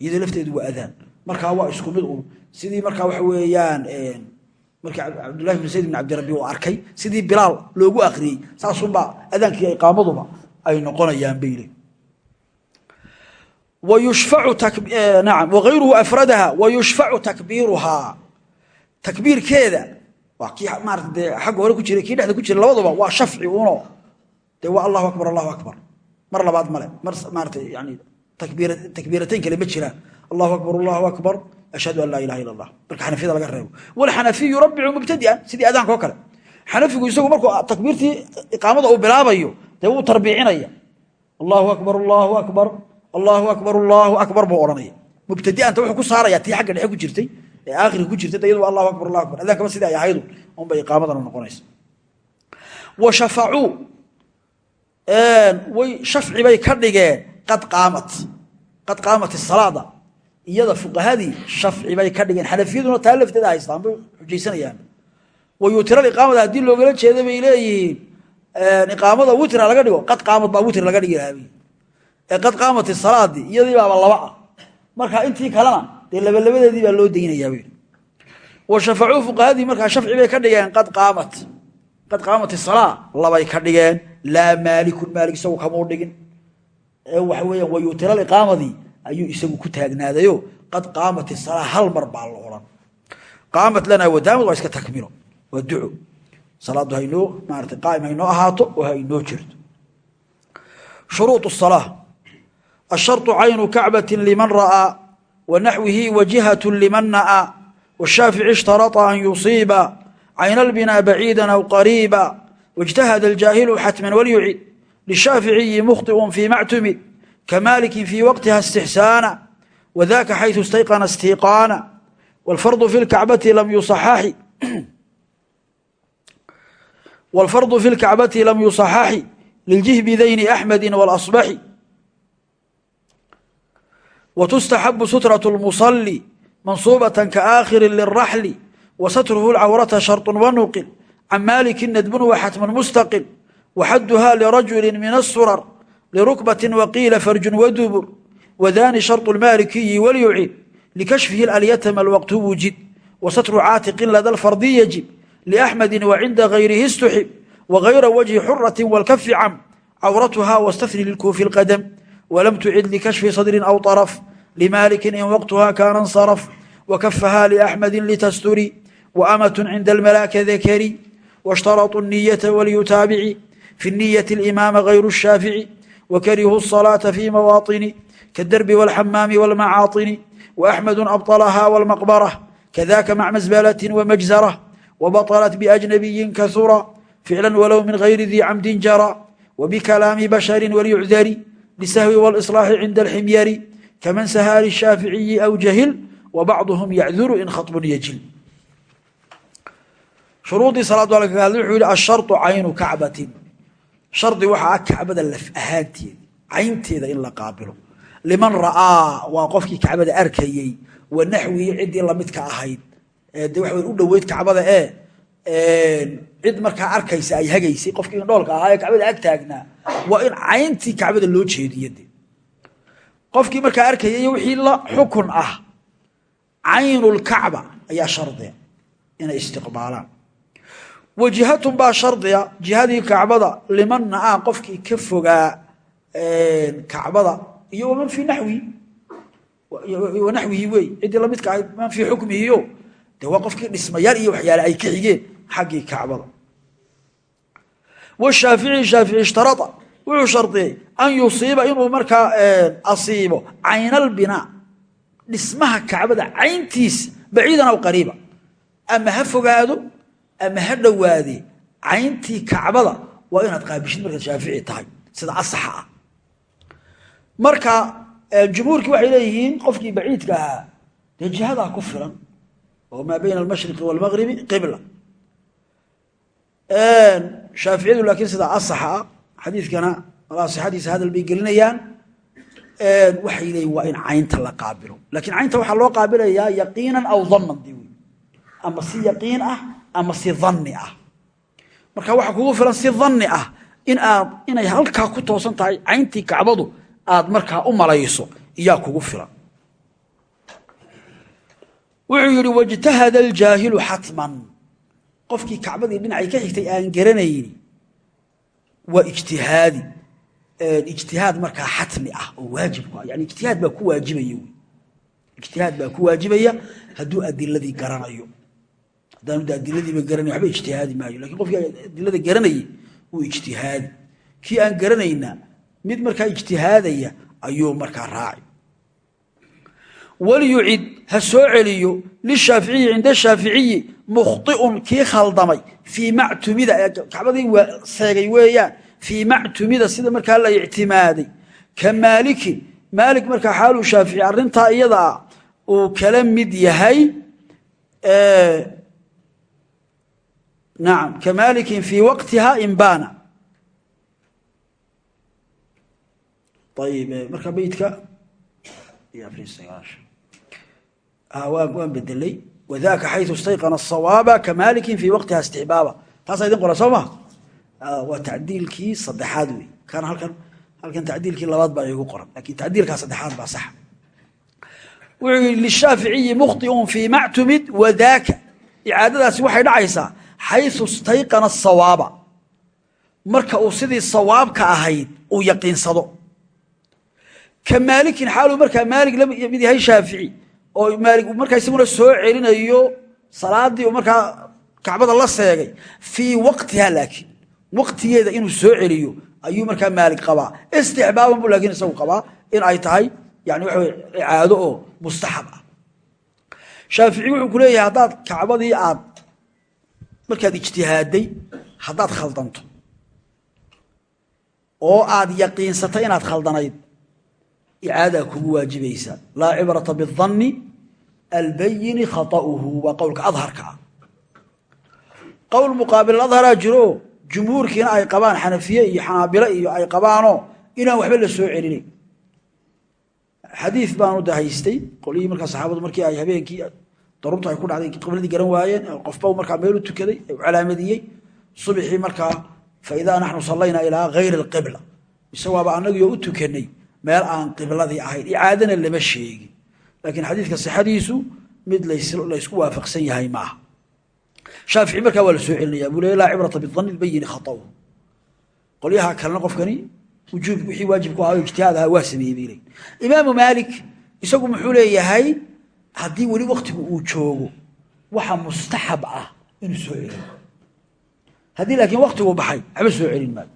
Iyada lafteedu waa adaan markaa waa isku mid un sidii markaa waxa weeyaan markii cabdullahi bn sayd bn cabdirabi uu arkay sidii bilaal loogu akriyey saasunbaa adaankiiyo iqaamaduba ay noqonayaan bay le naam wagayruhu afradaha wayushfacu takbiiruhaa takbiirkeeda waa kii maarata dee xagga hore ku jiray kii dhexda ku jiray labaduba waa shafci uno. Dee waa allahu akbar allahu akbar. Mar labaad male mar maarata yani takbiiratayn kale ma jiraan. Allahu akbar allahu akbar ashhadu an laa ilaha ila allah marka xanafiyada laga reebo walxanafiyu yurabicu mubtadian sidii adaanka oo kale xanafigu isagu markuu takbiirtii iqaamada uu bilaabayo dee wuu tarbiicinaya allahu akbar allahu akbar allahu akbar allahu akbar buu odhanaya mubtadianta wuxuu ku saaraya tii xagga dhexe ku jirtay ee aakhirka ku jirtay iyadu allahu akbar allahu akbar adaankaba sidii ay ahaydu unbay iqaamadana noqonaysa wa shafacuu way shafci bay ka dhigeen qad qaamat qad qaamat isalaada iyada fuqahadii shafci bay ka dhigeen. Xanafiyaduna taa lafteeda haystaan bay xujaysanayaan. Wa yuutira iqaamada haddii loogala jeeda bay leeyihiin iqaamada witra laga dhigo qad qaamad baa witr laga dhigi ee qad qaamati salaadii iyadii laba. Ah marka intii kalena dee labalabadeedii baa loo daynayaa wa shafacuu fuqahadii markaa shafci bay ka dhigeen qad qaamat. Qad qaamat isalaa labay ka dhigeen. Laa maalikun maalik isagu kamuu dhigin. Ee waxa weeyaan wa yuutira iqaamadii ayuu isagu ku taagnaadayo qad qaamat isalaa hal mar baa la odhan qaamat lanaa wadaamad waa iska takmilo waa duco salaaddu haynoo maarata qaa'im haynoo ahaato oo haynoo jirto shuruud الصلاة الشharط caynu kacbaة لman ra'ىa وnaxwihi وجihaة لman na'ى والshaafiعي اشhtarطa an yuصiiba cayn اlbinaa baciida أw qariiba واجتahd الjaahilu xatmا walyucid للshaafiعiyi mkhطiء fيma اctumid kamaaliki fي waqtiha اstixsaana وذaka xayثu اstayqna اstiiqaana والfarض fi اlkacbati lam yuصaxaxi والfarض fi اlkacbati lam yuصaxaxi للجهبذين أحمد والأصبح وتستحب سترة المصلي منصوبة كآخر للرحل وستره العورة شرط ونقل عن مالك ندب وحتم مستقل وحدها لرجل من السرر لركبة وقيل فرج ودبر وذان شرط المالكي وليعيد likashfihi alyatama alwaqtu wujid wasatru caatiqin lada lfardi yajib liaxmedin wacinda gayrihi istuxib wagayra wajhi xurati walkafi cam cawratuha wastahni lilkuufi اlqadam walam tucid likashfi sadrin aw طaraf limaalikin in waqtuha kaana nsaraf wakafaha liaxmedin litasturi waamatun cinda almalaaka dakari washtarطuu niyata walyutaabici fi niyati اlimaama gayru الshaafici wakarihuu الصalaaةa fi mawaaطini kadarbi wاlxamaami wاlmacaaطini waaxmedu abطalaha wاlmaqbarة kadaka mac masbalaة wamajzarة wabaطlat biأjnabiyin kahura ficla walow min gayri dii camdi jara wbikalaami bashari walyucdari lisahwi wاlصlaaxi cinda alximyari kaman sahaa lishaaficiyi aw jahil wabacduhum yacduru in khaطbun yajil shuruudii salaad waa lagaga hadlay wuxuu yihi asharطu caynu kacbatin shardi waxaa ah kacbada laf ahaanteeda caynteeda in la qaabilo. Liman ra'aa waa qofkii kacbada arkayey wa naxwihi ciddii lamidka ahayd. De waxa u dhoweyd kacbada ee cid markaa arkaysa ay hagaysay qofkii indhoolka ahaa ee kacbada ag taagnaa waa in cayntii kacbada loo jeediye de qofkii markaa arkayay wixii la xukun ah caynulkacba ayaa shardiga inay istiqbaalaan wajihatun baa shardiga jihadii kacbada liman na-aa qofkii ka fogaa kacbada iyo waman fii naxwihi naxwihi wey ciddii lamidka man fii xukmihiyo de waa qofkii dhismayaal iyo waxyaale ay ka xigeen xaggii kacbada. Washaafici shaafici ishtaraa wuxuu shardiyey an yusiiba inuu markaa asiibo caynalbinaa dhismaha kacbada cayntiisa baciidan aw qariiba. Ama ha fogaado ama ha dhowaade cayntii kacbada waa inaad qaabishid markaad shaafici tahay sida asaxa ah. Marka jumhuurkii waxay leeyihiin qofkii baciidka ahaa dee jihadaa ku filan oo maa bayna almashriqi wاlmagribi qibla. Shaaficiyadu laakiin sidaa asaxa ah xadiidkana sixadiisa hadal bay gelinayaan. Waxay leeyihiin waa in caynta la qaabilo. Lakiin caynta waxaa loo qaabilayaa yaqiinan aw danan de wey ama si yaqiin ah ama si dani ah. Marka waxaa kugu filan si dani ah in aad inay halkaa ku toosan tahay cayntii kacbadu aad markaa u malayso iyaa kugu filan. Wuxuu yihi wاjtahada اljaahilu xatman qofkii kacbadii dhinacay ka xigtay aan garanayni waa ijtihaadi ijtihaad markaa xatmi ah oo waajibku ah. Yani ijtihaad baa ku waajibaya ijtihaad baa ku waajibaya hadduu adiladii garanayo haddaanu de adiladiiba garanay waxba ijtihaadi kii aan garanayna mid markaa ijtihaadaya ayuu markaa raaci walyucid ha soo celiyo lishaaficiyi cinda shaaficiyi mukhطiun kii khaldamay. Fii mactumida kacbadii seegay weeyaan. Fii mactumida sida markaa la ictimaaday. Ka maalikin maalik markaa xaaluu shaafici arrintaa iyadaa uu kala mid yahay naam ka maalikin fii waqtiha imbaana ayib marka beydka waan bedelay wdaka xayu istayqana asawaaba ka maalikin fii waqtiha istixbaaba. Taasaa idin qoran soo ma waa tacdiilkii saddexaad wey kan halkan halkan tacdiilkii labaad baa igu qoran. Lakin tacdiilkaa saddexaad baa sax wuxuu yihi lishaaficiyi mukhطiun fii mactumid wadaaka icaadadaasi waxay dhacaysaa xayu istayqana asawaaba marka uu sidii sawaabka ahayd uu yaqiinsado. ka maalikin xaaluu markaa maalig la mid yahay shaafici oo maali markaa isaguna soo celinayo salaadii u markaa kacbada la seegay fii waqtiha laakiin waqtigeeda inuu soo celiyo ayuu markaa maalig qabaa istixbaaban bu laakiin isagu qabaa in ay tahay yani waxa wey icaado oo mustaxab ah shaafici wuxuu ku leeyahay haddaad markaad ijtihaaday haddaad khaldanto. Oo aad yaqiinsatay inaad khaldanayd icaadaa kugu waajibaysa laa cibrata bidanni albayini khaطa'uhu waa qowlka adharka ah. Qowl muqaabil adharaa jiro jumhuurkiina ay qabaan xanafiye iyo xanaabilo iyo ay qabaanoo inaan waxba la soo celinayn xadiid baanu da haystay qolihii markaa saxaabadu markii ay habeenkii daruurta ay ku dhacday qibladii garan waayeen qofba markaa meelu tukaday calaamadiyey subxii markaa faidaa naxnu sallaynaa ilaa hayri اlqibla isagoaba annagioo u tukanay meel aan qibladii ahayn. Icaadana lama sheegin laakiin xadiidka sixadiisu mid laysku waafaqsan yahay ma aha. Shaafici markaa waa la soo celinaya. Buu le laa cibrata bidanni bayini khatau qolyaha kalena qofkani wujuub wixii waajib ahaa ijtihaad ahaa waa sameeyey bay leeyiin imaamu maalik isagu muxuu leeyahay haddii weli waktigu uu joogo waxa mustaxab ah inuu soo celiyo haddii laakiin waktigu baxay waxba soo celin maayo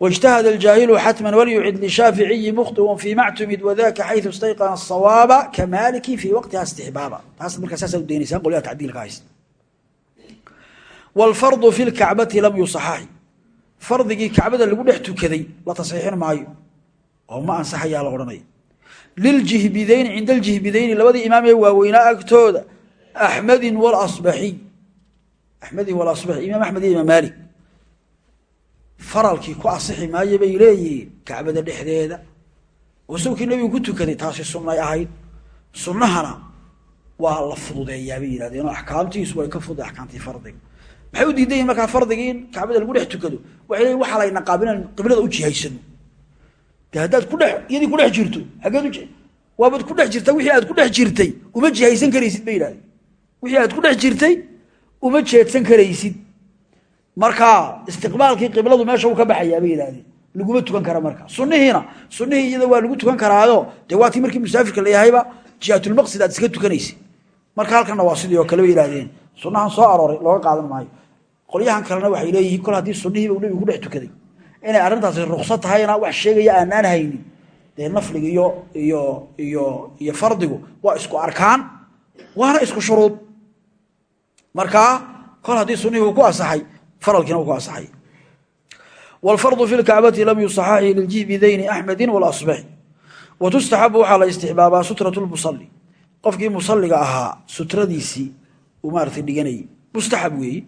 واجتهد الجاهل حتما وليعد لشافعي مخطئ فيما اعتمد وذاك حيث استيقن الصواب كمالك في وقتها استحبابا taas markaa saasa u daynaysaa qolyaha tacdiilka haysta والفرض في الكعبة لم يصحح fardigii kacbada lagu dhex tukaday la tasxiixin maayo oo ma ansaxayaa la odhanaya liljihbidayni cinda aljihbidayni labadii imaam ee waaweynaa agtooda axmedin walasbaxiy axmedin walasbaxi imaam axmed iyo imaam maalik faralkii ku asixi maayo bay leeyihiin kacbada dhexdeeda oo sawkii nebigu ku tukaday taasi sunnay ahayd sunnahana waa la fududeeyaa bay yidhahdeen oo axkaamtiisu way ka fududay axkaamtii fardiga maxay u diidan yihiin markaa fardigii in kacbada lagu dhex tukado waxay leeyiin de haddaad jirto. U waabaad ku dhex jirta wixii aad ku dhex jirtay uma jihaysan karaysid bay yidhahdeen. Wixii aad ku dhex jirtay uma jeedsan karaysid. Markaa istiqbaalkii qibladu meesha uu ka baxayaa bay yidhahdeen. Laguma tukan kara marka. Sunnihiina sunnihii iyada waa lagu tukan karaayo. Dee waa tii markii musaafirka la yahayba jihatulmaqsid aad iska tukanaysid. Marka halkanna waa sidii oo kale bay yidhahdeen. Sunnahan soo arooray looga qaadan maayo. Qolyahan kalena waxay leeyihiin kol haddii sunnihiiba uu nebigu ku dhex tukaday inay arrintaasi ruksad tahayna wax sheegaya aanaan haynin dee nafliga iyo iyo iyo iyo fardigu waa isku arkaan waana isku shuruud markaa kol haddii sunnihii uu ku asaxay faralkiina uu ku asaxay والفرض في الكعبة لم يصحح للجهبذين أحمد والأصبح وتستحب وحال استحبابا سترة المصلي قفكي مصلي أها سترة ديسي ومارث ديغني مستحب وي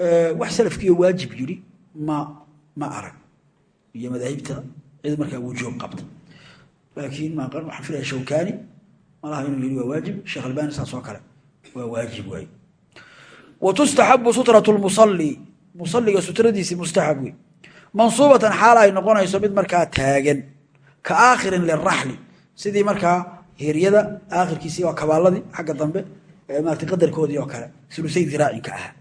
أه wax salafkii waajib yiri ma ma arag. Iyo madaahibta cid markaa wujuub qabta. Laakiin maaqan waxaan filaya shawkani malaha inuu yihi waa waajib. Sheekh albani saas oo kale waa waajib waay. Wa tustaxabu sutratu lmusalli musalliga sutradiisii mustaxab wey mansuubatan xaal ay noqonayso mid markaa taagan. Ka aakhirin liraxli sidii markaa hiryada aakhirkiisii waa kabaaladii xagga dambe maarata qadarkoodii oo kale. Sulusay diraacin ka ahaa.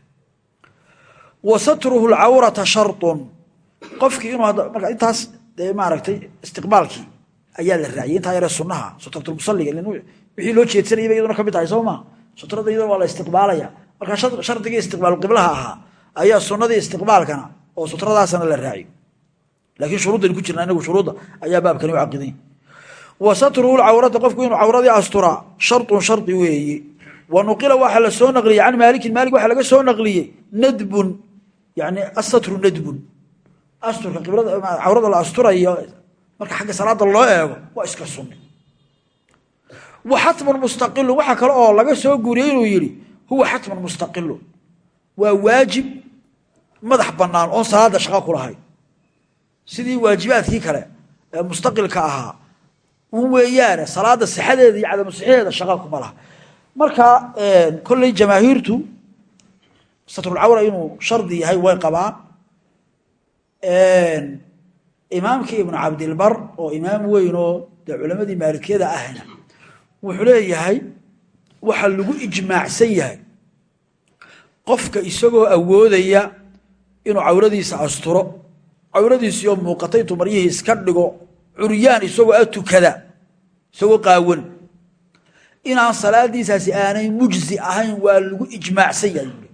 Wa satruhu lcawrata sharun qofkii intaas dee maaragtay istiqbaalkii ayaa la raaciyay intaa yaree sunnaha sutratulmusalliga wixii loo jeedsanayay iyaduna ka mid tahay soo maa sutrada iyaduna waa la istiqbaalaya. Marka shardigii istiqbaalu qiblaha ahaa ayaa sunnadii istiqbaalkana oo sutradaasana la raaciyo laakiin shuruuddani ku jirna inagu shuruudda ayaa baabkani u caqiday wa lcawrata qofku inuu cawradii asturaa sharطun shardi weeye wa waxaa la soo naqliyey can maalikin maalik waxaa laga soo naqliyey nadbun yani asatru nadbun asturka cawrada la asturayo marka xagga salaada loo eego waa iska sunni. Wa xatmun mustaqilu waxaa kale oo laga soo guuriyey inuu yidhi huwa xatmun mustaqilu waa waajib madax bannaan oon salaada shaqo ku lahayn sidii waajibaadkii kale ee mustaqilka ahaa un weeyaane salaada sixadeeda iyo cadamu sixadeeda shaqa kuma laha marka kolley jamaahiirtu satrulcawra inuu shardi yahay way qabaan imaamkii ibnu cabdilbar oo imaam weyn oo dee culamadii maalikiyada ahna wuxuu leeyahay waxaa lagu ijmaacsan yahay. Qofka isagoo awoodaya inuu cawradiisa asturo cawradiisiioo muuqatay tumaryihii iska dhigo curyaan isagoo a tukada isagoo qaawan. Inaan salaadiisaasi aanay mujzi ahayn waa lagu ijmaacsan yahay. Buui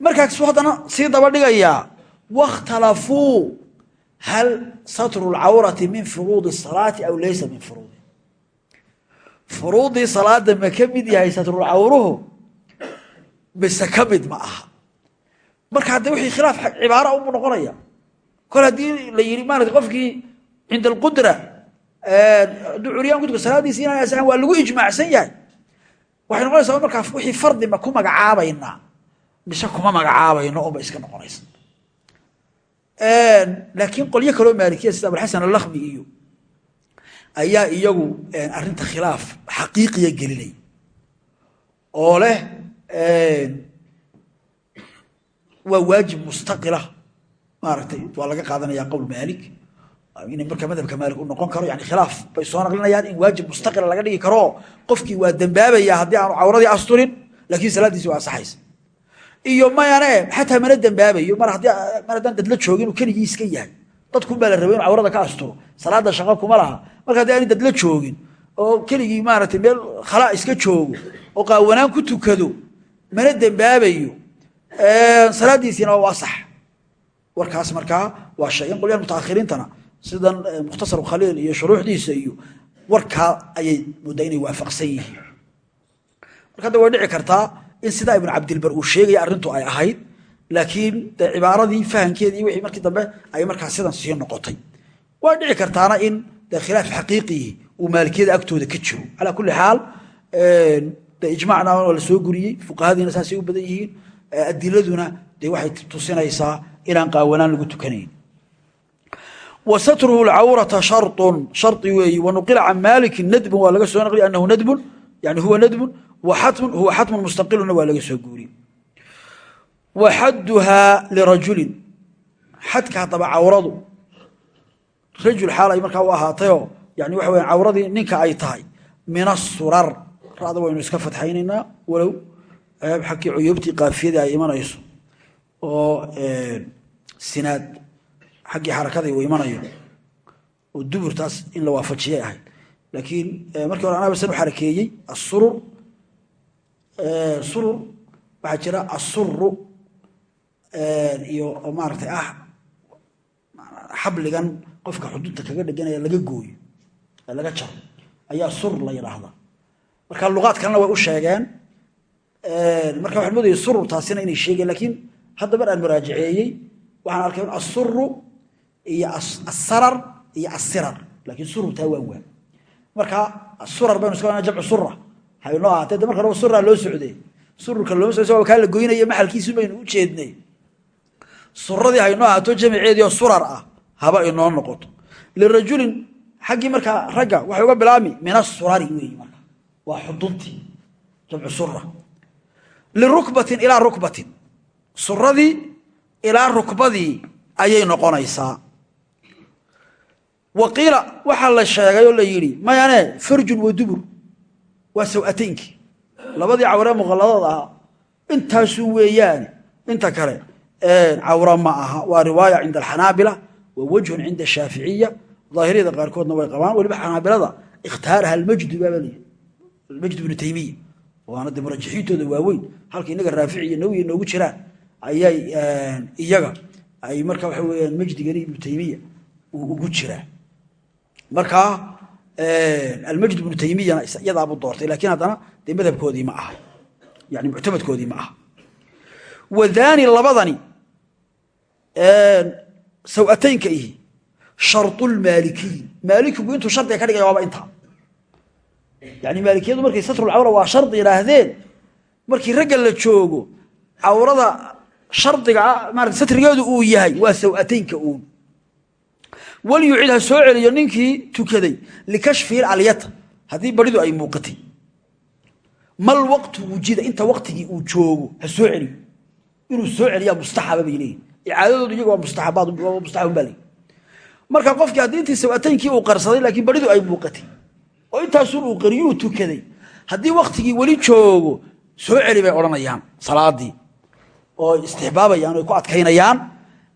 markaasuu haddana sii daba dhigayaa wakhtalafuu hal satru lcawrati min furuudi salaati aw laysa min furuudi furuudii salaada ma ka mid yahay satrulcawruhu mise ka mid ma aha marka hadde wixii khilaaf cibaara unbuu noqonaya kol haddii la yidhi maarata qofkii cinda alqudra hadduu curyaan ku tuka salaadiisi inaan asaxan waa lagu ijmaacsan yahay waxay noqonaysaa markaa wixii fardi ma ku magacaabaynaa mise kuma magacaabayno unba iska noqonaysa laakiin qolyo kaloo maalikiya sida abulxasan alakmi iyo ayaa iyagu arinta khilaaf xaqiiqiya gelinay. Oo leh waa waajib mustaqila. Maaragtay waa laga qaadanaya qowl maalik. In marka madhabka maalik uu noqon karo yani khilaaf bay soo naqlinayaan in waajib mustaqila laga dhigi karo. Qofkii waa dembaabaya haddii aanu cawradii asturin laakiin salaadiisi waa asaxaysa iyo mayane xataa mana dembaabayo mar haddaan dadla joogin keligii iska yahay. Dadkunbaa la rabay inu ka asturo salaada shaqo kuma laha. Marka haddii aani dadla joogin oo keligii maaragtay meel khalaa iska joogo oo qaawanaan ku tukado mana dembaabayo salaadiisiina waa asax warkaas markaa waa shay. In qolyahan sidan mukhtasar khaliil iyo shuruuxdiisa iyo warkaa ayay muddaa waafaqsan yihiin. Marka hadda way dhici kartaa in sidaa ibnu cabdilbar uu sheegaya arrintu ay ahayd laakiin cibaaradii fahamkeedii wixii markii dambe ay markaa sidan sii noqotay. Way dhici kartaana in dee khilaaf xaqiiqii uu maalikiyada agtooda ka jiro. Calaa kulli xaal de ijmacna waa la soo guriyey fuqahadiina saasay u badan yihiin adiladuna dee waxay tusinaysaa inaan qaawanaan lagu tukanayn. Wa lcawrata sharun shari weeyi wanuqila can maaliki nadbun waa laga soo naqliy anahu nadbun yani huwa nadbun huwa xatmun mustaqiluna waa laga soo guuriyey wa xadduhaa lirajulin xadka haddaba cawradu. Rajul xaal ay markaa u ahaatayoo yani waxa weya cawradii ninka ay tahay min asurar rada waynu iska fatxaynaynaa walow xagkii cuyuubtii qaafiyadii ay imanayso oo sinaad xaggii xarakadii uu imanayo oo duburtaas in la waafajiyay ahayd laakiin markii hore anaa san u xarakeeyey surur waxaa jira asuru iyo oo maaragtay ah xabligan qofka xududta kaga dheganaya laga gooyo laga jaro ayaa sur la yidhaahdaa marka luqaad kalena way u sheegeen marka waxaan moodaya sururtaasina inay sheegeen laakiin hadda mar aan muraajaceeyey waxaan arkay asuru iyo asarar iyo asirar laakiin sururtaa waa waa marka surar baynu iska jamcu sura haynoo ahaatee de marka horeba suraa loo socday sururka looma socday kaa la goynaya maxalkiisu baynu u jeednay. Suradii haynoo ahaato jamiceediio surar ah haba inoo noqoto. Lirajulin xaggii markaa ragga waxay uga bilaabmi min asurari weeyi marka. Waa xuduntii jamcu sura lirukbatin ilaa rukbatin. Suradii ilaa rukbadii ayay noqonaysaa. Wa qiila waxaa la sheegay oo la yidhi mayane farjun wa dubur waa sawateynkii labadii cawre muqalladood ahaa. Intaasu weeyaane inta kale cawra ma aha. Waa riwaaya cinda alxanaabila wa wajhun cinda ashaaficiya daahiriyada qaarkoodna way qabaan. Weliba xanaabilada ikhtaaraha almajdu baaba leeyahy almajdu ibnu taymiya. Waana de waaweyn. Halka inaga raafici iyo nawiya noogu jiraan ayay iyaga ay marka waxa weyaan majdigani ibnu taymiya ugu jiraa markaa almajd ibnu taymiyana iyadaabuu doortay laakiin haddana dee madhabkoodii ma aha. Yani muctamadkoodii ma aha. Wadaani labadani sawateynka ihi sharulmaalikiy maalikigu intuu shardiga ka dhigaya waaba intaa yani maalikiyadu markay satrulcawra waa shardi yidhaahdeen markii ragga la joogo cawrada shardiga maarata satrigeedu uu yahay waa sawateynka uun walyucid ha soo celiyo ninkii tukaday likashfihi alyata haddii baridu ay muuqatay mal waqtu wujida inta waqtigii uu joogo ha soo celiyo inuu soo celiyaa mustaxaba bay leeyihiin icaadadoodu iyaga waa mustaxabun baa leeyihi marka qofkii haddii intii sawateynkii uu qarsaday laakiin baridu ay muuqatay oo intaasun uu qariyuu tukaday haddii waktigii weli joogo soo celi bay odhanayaan salaadii oo istixbaabayaan o ku adkaynayaan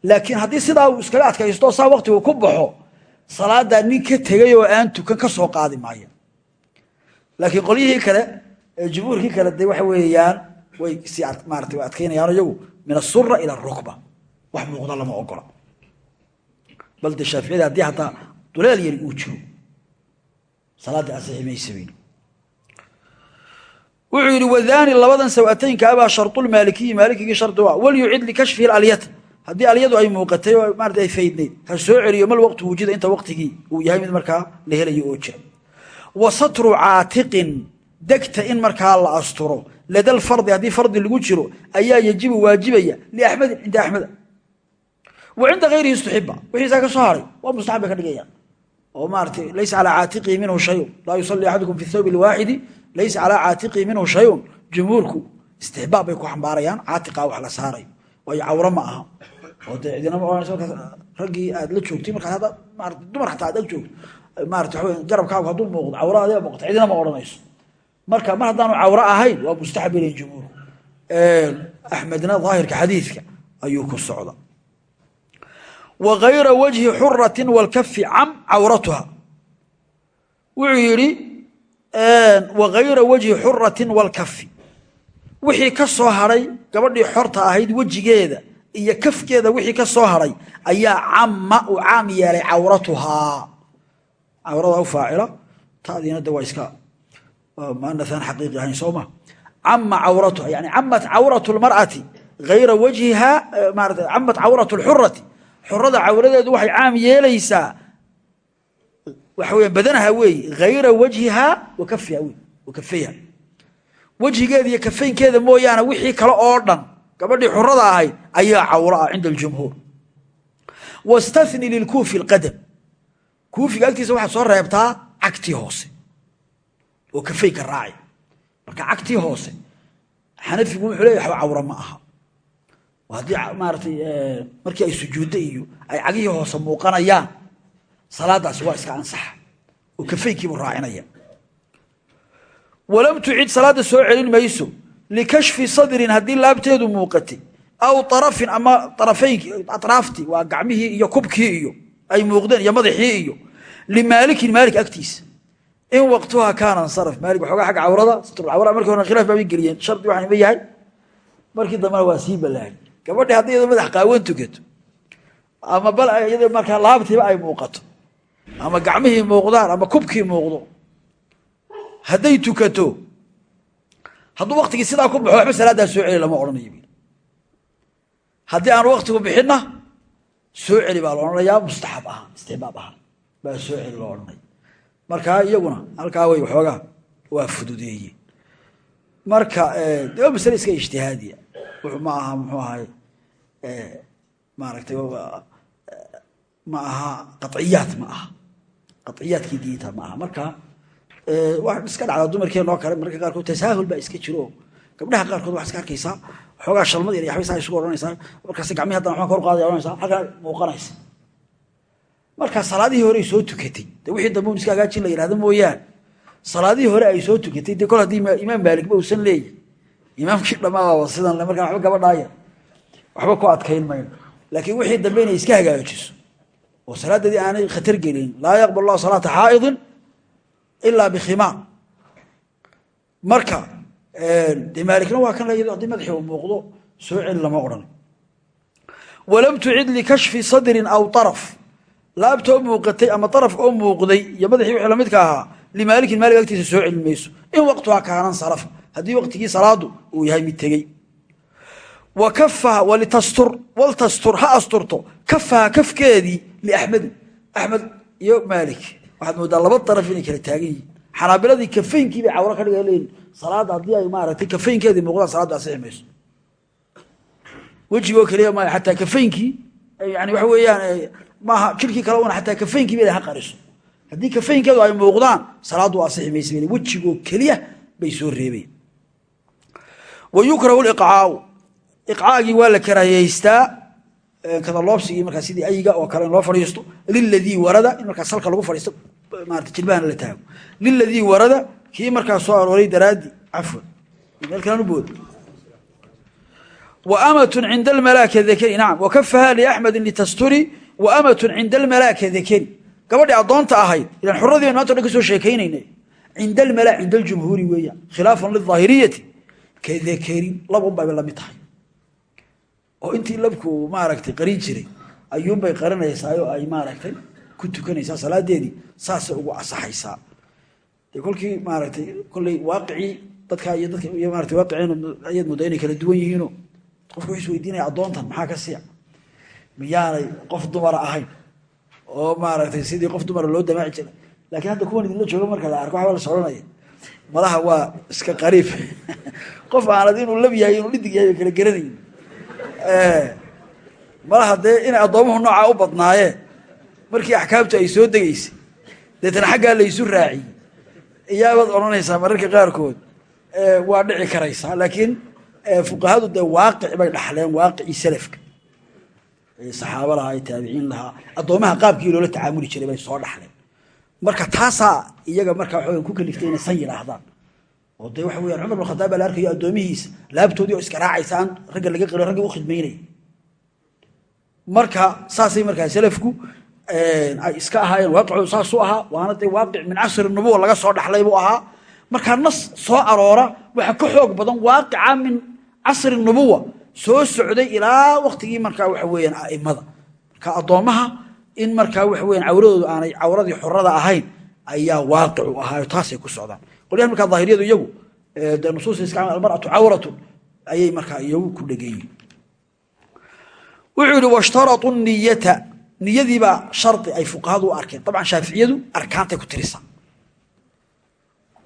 laakiin haddii sidaa uu iskaga adkaysto saa waktigu ku baxo salaadaa nin ka tegay oo aan tukan ka soo qaadi maaya laakiin qolyihii kale jumhuurkii kale de waxa weeyaan way si maarata way adkaynayaan iyagu min asura ila arukba wax muuqda lama ogola bal de shaaficiyada haddii hataa duleel yari uu jiro salaaddii asixi wuxuu yidhi wadaani labadan sawateynka abaa sharulmaalikiyi maalikigii shardi waa walyucid likashfihi alyata haddii alyadu ay muuqatay oo maarata ay faydnayd ha soo celiyo mal waqtu wujida inta waqtigii uu yahay mid markaa la helayo oo jira. Wa satru caatiqin degta in markaa la asturo. Ladal fardi haddii fardi lagu jiro ayaa yejibu waajibaya liaxmedin cinda axmeda wa cinda hayrihi istuxiba wixiisaa ka soo haray waa mustaxab ka dhigayaan oo maarata laysa calaa caatiqihi minhu shayun. Laa yusalli axadukum fi thawbi lwaaxidi laysa calaa caatiqihi minhu shayun. Jumhuurku istixbaab bay ku xambaarayaan caatiqaa wax la saarayo waayo cawro ma aha. Oo dee cidinama ohanaysa markaas raggii aad la joogtay markaas hadda maarata dumar xataa aad ag joogto maarata waxa garabkaagu hadduu muuqdo cawra adee muuqata cidinama odhanayso. Marka mar haddaanu cawro ahayn waa mustaxab ilayn jumhuur. Axmedna daahirka xadiidka ayuu ku socda wa gayra wajhi xuratin walkafi cam cawratuha. Wuxuu yidhi wa gayra wajhi xuratin walkafi wixii ka soo hadhay gabadhii xorta ahayd wejigeeda iyo kafkeeda wixii ka soo hadhay ayaa camma uu caam yeelay cawratuhaa. Cawrada u faacila tadiina de waa iska muanathan xaqiiqi ahayn soo ma? Cama cawratuha yani camat cawratu lmar'ati ayra wajhiha maarata camat cawratu lxurati xurada cawradeedu waxay caam yeelaysaa waxa weya badanaha weeye hayra wajhiha wa wey wa wejhigeeda iyo kafaynkeeda mooyaane wixii kale oo dhan gabadhii xurada ahayd ayaa cawro ah cinda aljumhuur. Wastani lilkuufi lqadam kuufiga agtiisa waxaad soo reebtaa cagtii hoose oo kafaynka raaci marka cagtii hoose xanafigu wuxuu leeya waxba cawro ma aha. Haddii maaratay markii ay sujuudda iyo ay cagihii hoose muuqanayaan salaadaasi waa iska ansaxa oo kafaynkiibu raacinaya walam tucid salaadda soo celin mayso likashfi sadrin haddii laabteedu muuqatay aw arafin ama arafaynki atraaftii waa gacmihii iyo kubkii iyo ay muuqdeen iyo madaxii iyo limaalikin maalik agtiisa. In waqtuha kaana nsaraf maalik waxoogaa agga cawrada satrulcawra markii hore khilaaf baabay geliyeen. Shardi waxaan ima yahay markii dambena waa sii ballaagay gabadhi haddii iyadoo madax qaawan tukato ama bal iyadoo markaa laabtiiba ay muuqato ama gacmihii muuqdaan ama kubkii muuqdo hadday tukato hadduu waktigii sidaa ku baxo waxba salaaddaa soo celi lama odhanayo haddii aan waktigu bixinna soo celi baa la odhanayaa mustaxab ahaan istixbaab ahaan baa soo celi loo odhanaya markaa iyaguna halkaa way waxoogaa waa fududeeye marka de waa masale iska ijtihaadiya. Ma aha muxuu ahay maaragtay ma aha qaciyaad ma aha. Qaciyaadkii diinta ma aha. Marka waa iska dhacdaa dumarkeenoo kale mararka qaarkood tasaahul baa iska jiro. Gabdhaha qaarkood waa iska arkaysaa waxoogaa shalmad yar yaxbaysaa isugu odhanaysaa markaas gacmihi haddana waxbaan kor qaadaya odhanaysaa halkana muuqanaysa. Markaa salaadihii hore ay soo tukatay. De wixii dambe un iska hagaajin la yidhahda mooyaane. Salaadihii hore ay soo tukatay. Dee kol haddii imaam maaligba uusan leeyahy imaamkii dhammaaba sidan le markaa waxba gabadhaaya waxba ku adkayn mayno laakiin wixii dambe inay iska hagaajiso. Oo salaadadii aanay khatar gelin. Laa yaqbal allahu salaata xaa'idin ilaa bikhimaar marka de maalikna waa kan layado haddii madaxii uu muuqdo soo celi lama odhan. Walam tucid likashfi sadrin aw araf laabtoo muuqatay ama araf oo muuqday iyo madaxii wixii lamidka ahaa limaalikin maalig agtiisa soo celin mayso. In waqtuhaa kaanan saraf. Haddii waqtigii salaadu uu yahay mid tegey. Wa kafaha walitastur waltastur ha asturto. Kafaha kafkeedii liaxmedin axmed iyo maalik waxaad moodaa laba daraf inay kala taagan yihiin. Xanaabiladii kafaynkii bay cawro ka dhiga leeyihiin salaadda haddii ay maaragtay kafaynkeedii muuqdaan salaadda asixi mayso. Wejigoo keliya maayo xataa kafaynkii yani waxa weeyaan maaha jirkii kale una xataa kafaynkii bay ha qariso haddii kafaynkeedu ay muuqdaan salaaddu asixi maysa wejigoo keliya bay soo reebeen. Wa yukrahu liqcaau iqcaagii waa la karaahiyeystaa kadaloobsigii markaa sidii ayiga oo kale in loo fadhiisto liladii warada in markaa salka lagu fadhiisto maarata jilbahana la taago. Liladii warada kii markaa soo arooray daraaddi cafwan meel kalan u booda wa amatun cinda almalaaka dakari nacam wakafaha liaxmedin litasturi wa amatun cinda almalaaka dakari gabadhii addoonta ahayd ilan xuradii maanta dhan ka soo sheekaynayna cinda almala cinda aljumhuuri weeyaan khilaafan lidaahiriyati ka dakarin labun bay la mid tahay oo intii labku maaragtay qarin jiray ayuunbay qarinaysaa oo ay maaragtay ku tukanaysaa salaadeedii saasay ugu asaxaysaa. Kolkii maaragtay kolley waaqicii dadkaa iyo dadka iyo maarata waaqiciin ayaad moodaa inay kala duwan yihiinoo qofku wuxuu isweydiinaya addoontan maxaa ka siya miyaanay qof dumara ahayn oo maaragtay sidii qof dumara loo damaaci jiray. Laakiin hadda kuwan idinla joogo marka la arko waxba la soconaya madaha waa iska qariib. Qof aanad inuu lab yahay inuu dhidig yahay kala garanayn malaha dee inay addoomuhu noocaa u badnaayeen markii axkaamtu ay soo degeysay deetana xaggaa laysu raaciyey. Iyaabaad odhanaysaa mararka qaarkood waa dhici karaysaa laakiin fuqahadu dee waaqic bay dhaxleen waaqicii salafka. Saxaabo lahaa ee taabiciin lahaa addoomaha qaabkii loola tacaamuli jiray bay soo dhaxleen. Marka taasaa iyaga markaa waxaweyan ku kaliftay inay san yidhaahdaan oo dee waxa weyaan cumar bin khataab baa la arkayo addoomihiisa laabtoodii oo iska raacaysa aan ragga laga qilo raggii u khidmaynaya marka saasay markaa salafku ay iska ahaayeen waaqicoodu saasuu ahaa waana dee waaqic min casri nubuwa laga soo dhaxlay buu ahaa. Markaa nas soo aroora waxa ka xoog badan waaqica min casri nubuwa soo socday ilaa waktigii markaa waxa weyaan aimada. Marka addoommaha in markaa waxa weyan cawradoodu aanay cawradii xorada ahayn ayaa waaqicu ahaayo taasay ku socdaan qolyahan markaa daahiriyadu iyagu iska almar'atu cawratun ayay markaa iyagu ku dhegeyiin wuxuu yihi washtarau niyata. Niyadiibaa shardi ay fuqahadu u arkeen. Dabcan shaaficiyadu arkaantay ku tirisaa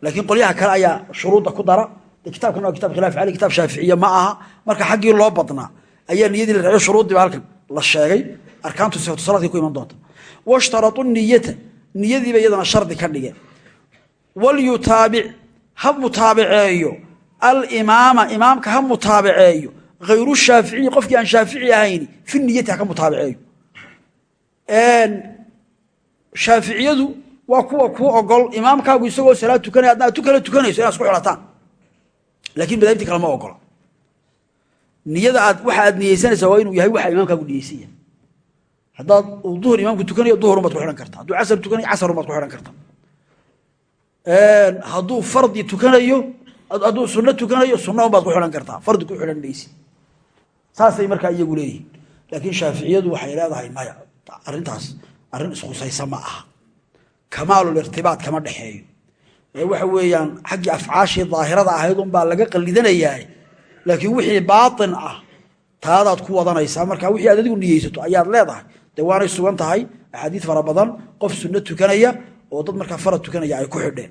laakiin qolyaha kale ayaa shuruudda ku dara. De kitabkan waa kitab khilaaf ali kitab shaaficiye ma aha. Marka xaggii loo badnaa ayaa niyadii la raacyo shuruuddiiba halkan la sheegay. Arkaantu sifatu salaadkii ku iman doonta. Washtarau niyata. Niyadiiba iyadana shardi ka dhigeen walyutaabic ha mutaabiceeyo. Alimaama imaamka ha mutaabiceeyo. Hayru shaaficiyi qofkii aan shaafici ahayni fi niyati haka mutaabiceeyo. Shaaficiyadu waa kuwa kuu ogol imaamkaagu isagoo salaad tukanaya adna ad tu kala tukanayso inaad isku xidhataan laakiin madaahibti kale ma ogola. Niyada aad waxa aad niyeysanaysaa waa inuu yahay waxa imaamkaagu niyeysan yahay haddaad duhur imaamku tukanayo duhurun baad ku xidhan karta hadduu hadduu fardi tukanayo hadduu sunno tukanayo sunna un baad ku xidhan kartaa. Fardi ku xidhan maysi saasay markaa iyagu leeyihiin. Laakiin shaaficiyadu waxay leedahay maya arrintaas arrin iskhusaysa ma aha. Kamaalul irtibaad kama dhexeeyo. Ee waxa weeyaan xaggii afcaashii daahirada ahayd unbaa laga qallidanayaa laakiin wixii baatin ah taadaad ku wadanaysaa. Markaa wixii aad adigu niyeysato ayaad leedahay. Dee waanay sugan tahay axaadiid fara badan qof sunno tukanaya oo dad markaa farad tukanaya ay ku xidheen.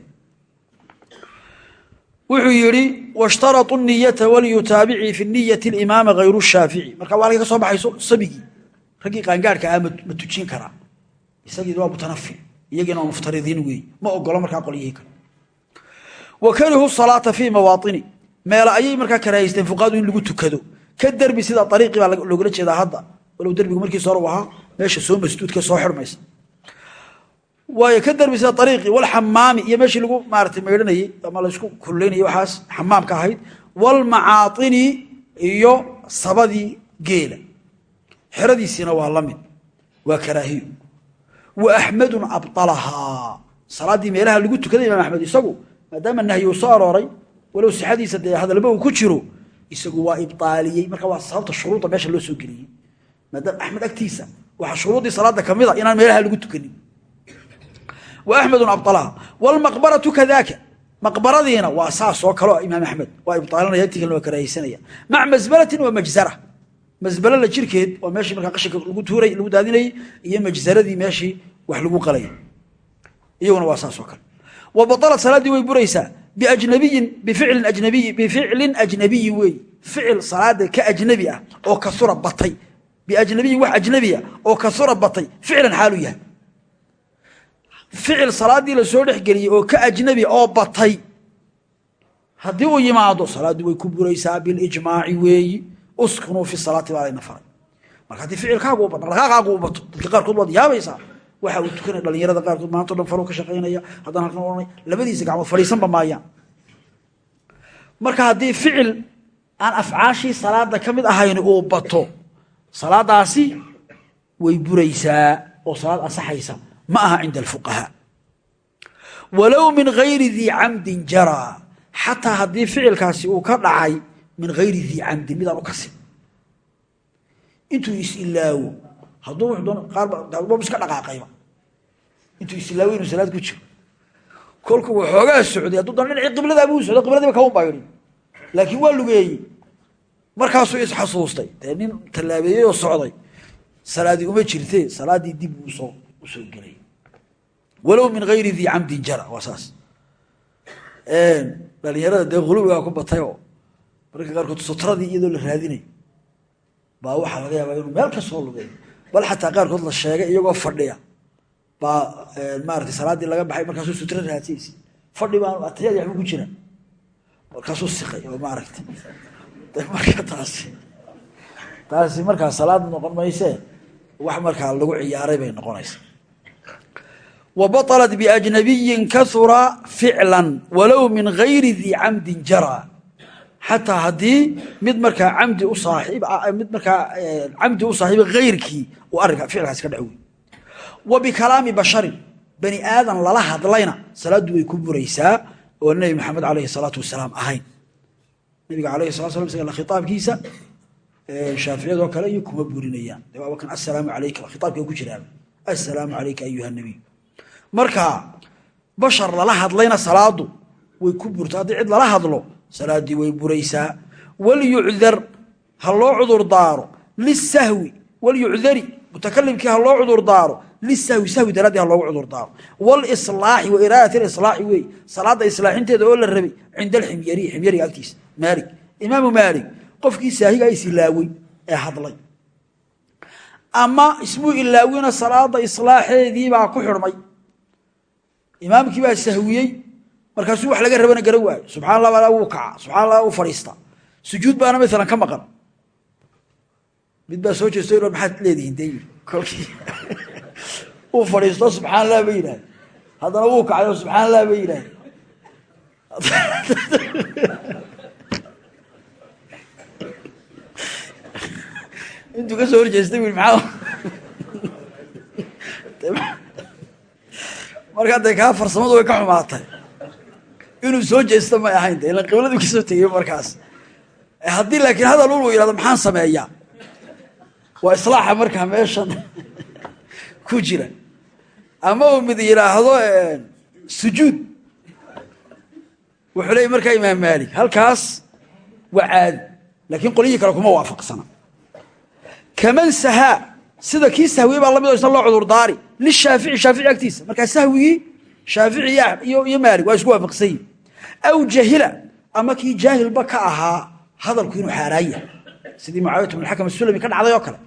Wuxuu yidhi washtarau niyata walyutaabicii fi niyati imaama hayru shaafici. Marka waa ka soo baxayso sabigii raggii qaangaarhka ah ma tujin karaa. Isagiina waa mutanafil iyagiina waa muftaridiin weey ma ogolo markaa qolyihii kale wa karihuu salaata fii mawaaini meele ayay markaa karahaysteen fuqahadu in lagu tukado. Ka derbi sida ariiqii baa loogala jeedaa hadda. Walow derbigu markiis hore u ahaa meesha soo masduudka soo xidhmaysa waayo ka derbi sida ariiqii walxamaami iyo meeshii lagu maarata maydhanayey ama laysku kululeynayay waxaas xamaamka ahayd walmacaaini iyo sabadii geela. Xeradiisiina waa la waa karaahiyo wa axmedun abalahaa salaaddii meelaha lagu tukaday imaam axmed isagu maadaama nahyi soo arooray walow sixadiisa dee hadalba uu ku jiro isagu waa ibaaliyey marka waa sababta shuruudda meesha loo soo geliyey. Maadaama axmed agtiisa waxaa shuruuddii salaada ka mid a inaan meelaha lagu tukanin wa axmedun abalaha wlmaqbaratu kadaaka maqbaradiina waa saas oo kaleo imaam axmed waa ibaalinaya intii kalena waa karaahaysanaya maca masbalatin wa majzara. Masbalo la jirkeed waa meeshii markaa qashinka lagu tuuray lagu daadinayey iyo majzaradii meeshii wax lagu qalayay. Iyaguna waa saas oo kale. Wa baalat salaaddii way buraysaa. Biajnabiyin bificlin ajnabiyi bificlin ajnabiyi weey ficil salaada ka ajnabi ah ficil salaaddii la soo dhexgeliyey oo ka ajnabi oo batay. Haddii uu yimaado salaaddii way ku buraysaa bilijmaaci weeyi uskunuu fi salaati baa faray marka haddii ficilkaagu dhaqaaqaagu u bato dadka qaarkood waad yaabaysaa. Waxa uu tukanaya dhalinyarada qaarkood maanto dhan faruu ka shaqaynaya haddana halkan ohanay labadiisa gacmood fadhiisanba maayaan. Marka haddii ficil aan afcaashii salaada ka mid ahayn uu bato salaadaasi way buraysaa oo salaad ansaxaysa ma aha cinda alfuqahaa. Walow min gayri dii camdin jaraa xataa haddii ficilkaasi uu ka dhacay min hayri dii camdin midaan u kasin. Intuu is-ilaawo hadduu qaarba iska dhaqaaqayba intuu is-ilaawo inuu salaad ku jiro. Kolkuu waxoogaa socday hadduu doon dhinacii qiblada buu socday qibladiiba kaun baa yidhi laakiin waa lugeeyey. Markaasuu isxasuustay dee nin tallaabeeyey oo socday. Salaadii uma jirtee salaaddii dib u soo gelay. Walow min hayri dii camdin jara waa saas. Dhalinyarada dee huluwigaa ku batayoo mararka qaarkood sutradii iyadoo la raadinay. Baa waxaa laga yaabaa inuu meel ka soo lugeeyo bal xataa qaarkood la sheegay iyagoo fadhiya. Baa maarata salaaddii laga baxay markaasuu sutra raadsaysa fadhi baan atayadii waxba ku jira. Markaasuu siqay oo maaragta marka taasi taasi markaa salaad noqon maysee wax markaa lagu ciyaaray bay noqonaysa wa baطlat biajnabiyin kahura ficlan walow min gayri dii camdin jara xataa haddii mid markaa camdi u mid markaa camdi u saaxiiba hayrkii uu arrinka ficilkaas ka dhac wey wa bikalaami basharin bani aadan lala hadlayna salaaddu way ku buraysaa oo nebi maxamed alayhi salaatu wasalaam ahayn nabiga alayhi salatu slam isaga khitaabkiisa shaaficiyadoo kale iyo kuma burinayaan de waaba kan assalaamu calayka khitaabka ku jiraaba assalaamu calayka ayuha nabiy marka bashar lala hadlayna salaadu way ku burta. Haddii cid lala hadlo salaaddii way buraysaa. Walyucdar ha loo cudur daaro lisahwi walyucdari mutakalimkii ha loo cudur daaro lisahwi sahwi daraaddii ha loogu cudur daaro walislaaxi wa iraadati lislaaxi wey. Salaadda islaaxinteeda oo la rabay cinda alximyari ximyariga agtiisa maalik imaamu maalik qofkii saahiga is ilaawey ee hadlay. Ama ismuu ilaawina salaada islaaxeediibaa ku xidhmay imaamkii baa sahwiyey markaasuu wax laga rabana garan waayo. Subxana allah baa wuu kaca subxana allah u sujuud baana maalan ka maqan. Mid baa soo jeesto ino maxaad leedihiin de kolkii uu fadhiisto subxana allah ba yidhahda haddana wuu kacay oo subxana allah ba intuu ka soo horjeestay bu maa markaa dee kaa farsamadu way ka xumaatay. Inuu soo jeesto may ahayn de ilan qibladu ka soo tegey markaas. Haddii laakiin hadal ulu yihahdo maxaan sameeyaa? Waa islaaxa markaa meeshan ku jira. Ama uu mid yidhaahdo sujuud. Wuxuu leeyay markaa imaam maalik halkaas waa caadi laakiin qolyihii kale kuma waafaqsana. Kaman sahaa sida kii sahwiyey baa la mid o isna loo cudurdaari. Lishaafici shaafici agtiisa. Markaa sahwigii shaafici iyo maalik waa isku waafaqsan aw jahila ama kii jaahilba ka ahaa hadalku inuu xaaraan sidii mucaawiyat bn asulami ka dhacday oo kale.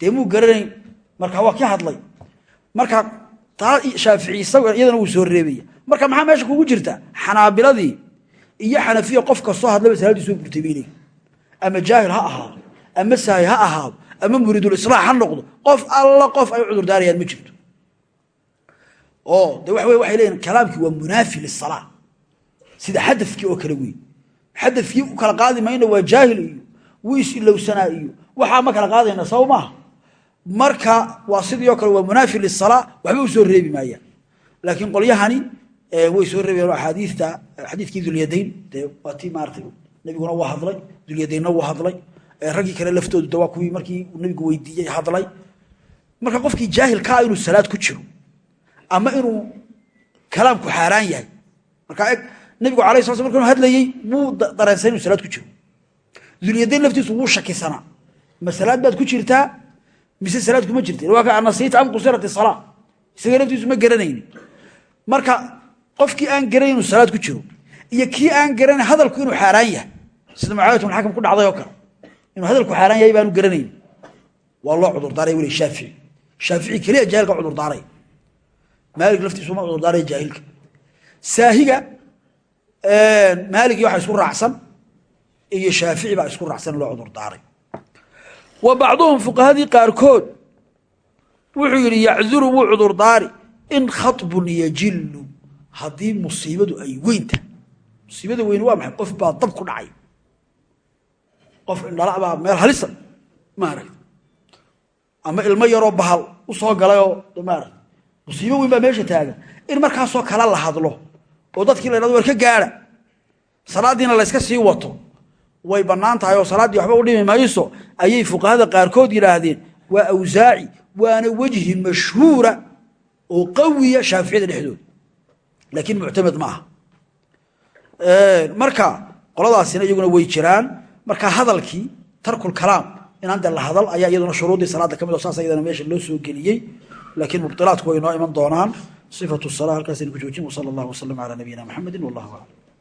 Dee muu garanayn? Marka waa kii hadlay. Marka taa shaafici iyadana wuu soo reebaya. Marka maxaa meesha kugu jirta? Xanaabiladii iyo xanafiya qof kastoo hadlaba salaadiisu burtay bay leeyihiin ama jaahil ha ahaado ama saahi ha ahaado ama muriidulislaax ha noqdo qof alla qof ay cudurdaarayaan ma jirto. Oo de waxa wey waxay leeyihiin kalaamkii waa munaafi lisalaa sida xadafkii oo kale wey xadafkii u kala qaadi mayna waa jaahil iyo wuu is-ilowsanaa iyo waxaa ma kala qaadayna saba maaha marka waa sidii oo kale waa munaafi lisalaa waxba u soo reebi maayaan. Laakiin qolyahani way soo reebayaan axaadiita xadiidkii dulyadayn dee waa tii maaratay nabiguna waa hadlay dulyadaynna waa hadlay raggii kale laftoodu de waa kuwii markii nabigu weydiiyey hadlay. Marka qofkii jaahilkaa inuu salaad ku jiro ama inuu kalaamku xaaraan yahay. Markaa eg nabigu sla sl markanu hadlayey wuu dareensan inu salaad ku jiro. Dulyadayn laftiisu wuu shakisanaa ma salaad baad ku jirtaa? Mise salaad kuma jirta waa ka anasiita am qusirat isala isaga laftiisu ma garanayni marka qofkii aan garanayn inuu salaad ku jiro iyo kii aan garanayn hadalku inuu xaaraan yahay sida mucaawiyat bn xakam ku dhacday oo kale inuu hadalku xaaraan yahay baanu garanayn. Waa loo cudurdaaray weli shaafici. Shaafici keliya jaahilka cudurdaaray. Maalik laftiisu ma cudurdaaray jaahilka. Saahiga maalig iyo waxa isku raacsan iyo shaafici baa isku raacsan loo cudurdaaray. Wa bacduhum fuqahadii qaarkood wuxuu yidhi yacduru wuu cudurdaari in khaطbun yajilu haddii musiibadu ay weynta musiibada weyn waa maxay? Qof baa dab ku dhacay qof indhala baa meel halisa maaragta ama ilmo yaroo bahal u soo galayoo maarata musiibo weyn baa meesha taagan. In markaasoo kale la hadlo oo dadkii la ydhahdo war ka gaadha salaaddiina layska sii wato way bannaan tahay oo salaaddii waxba u dhimi mayso ayay fuqahada qaarkood yidhaahdeen waa awsaaci waana wejhi mashhuura oo qawiya shaaficiyada dhexdooda laakiin muctamed ma aha. Marka qoladaasina iyaguna way jiraan marka hadalkii tarkul kalaam inaan de la hadal ayaa iyaduna shuruuddii salaadda ka mid saas ayadana meesha loo soo geliyey. Laakiin mubdilaadku way noo iman doonaan. Sifatu sala halkaasaynu ku joojin. Wsala allahu wasalam calaa nabiyina maxamedi wallahu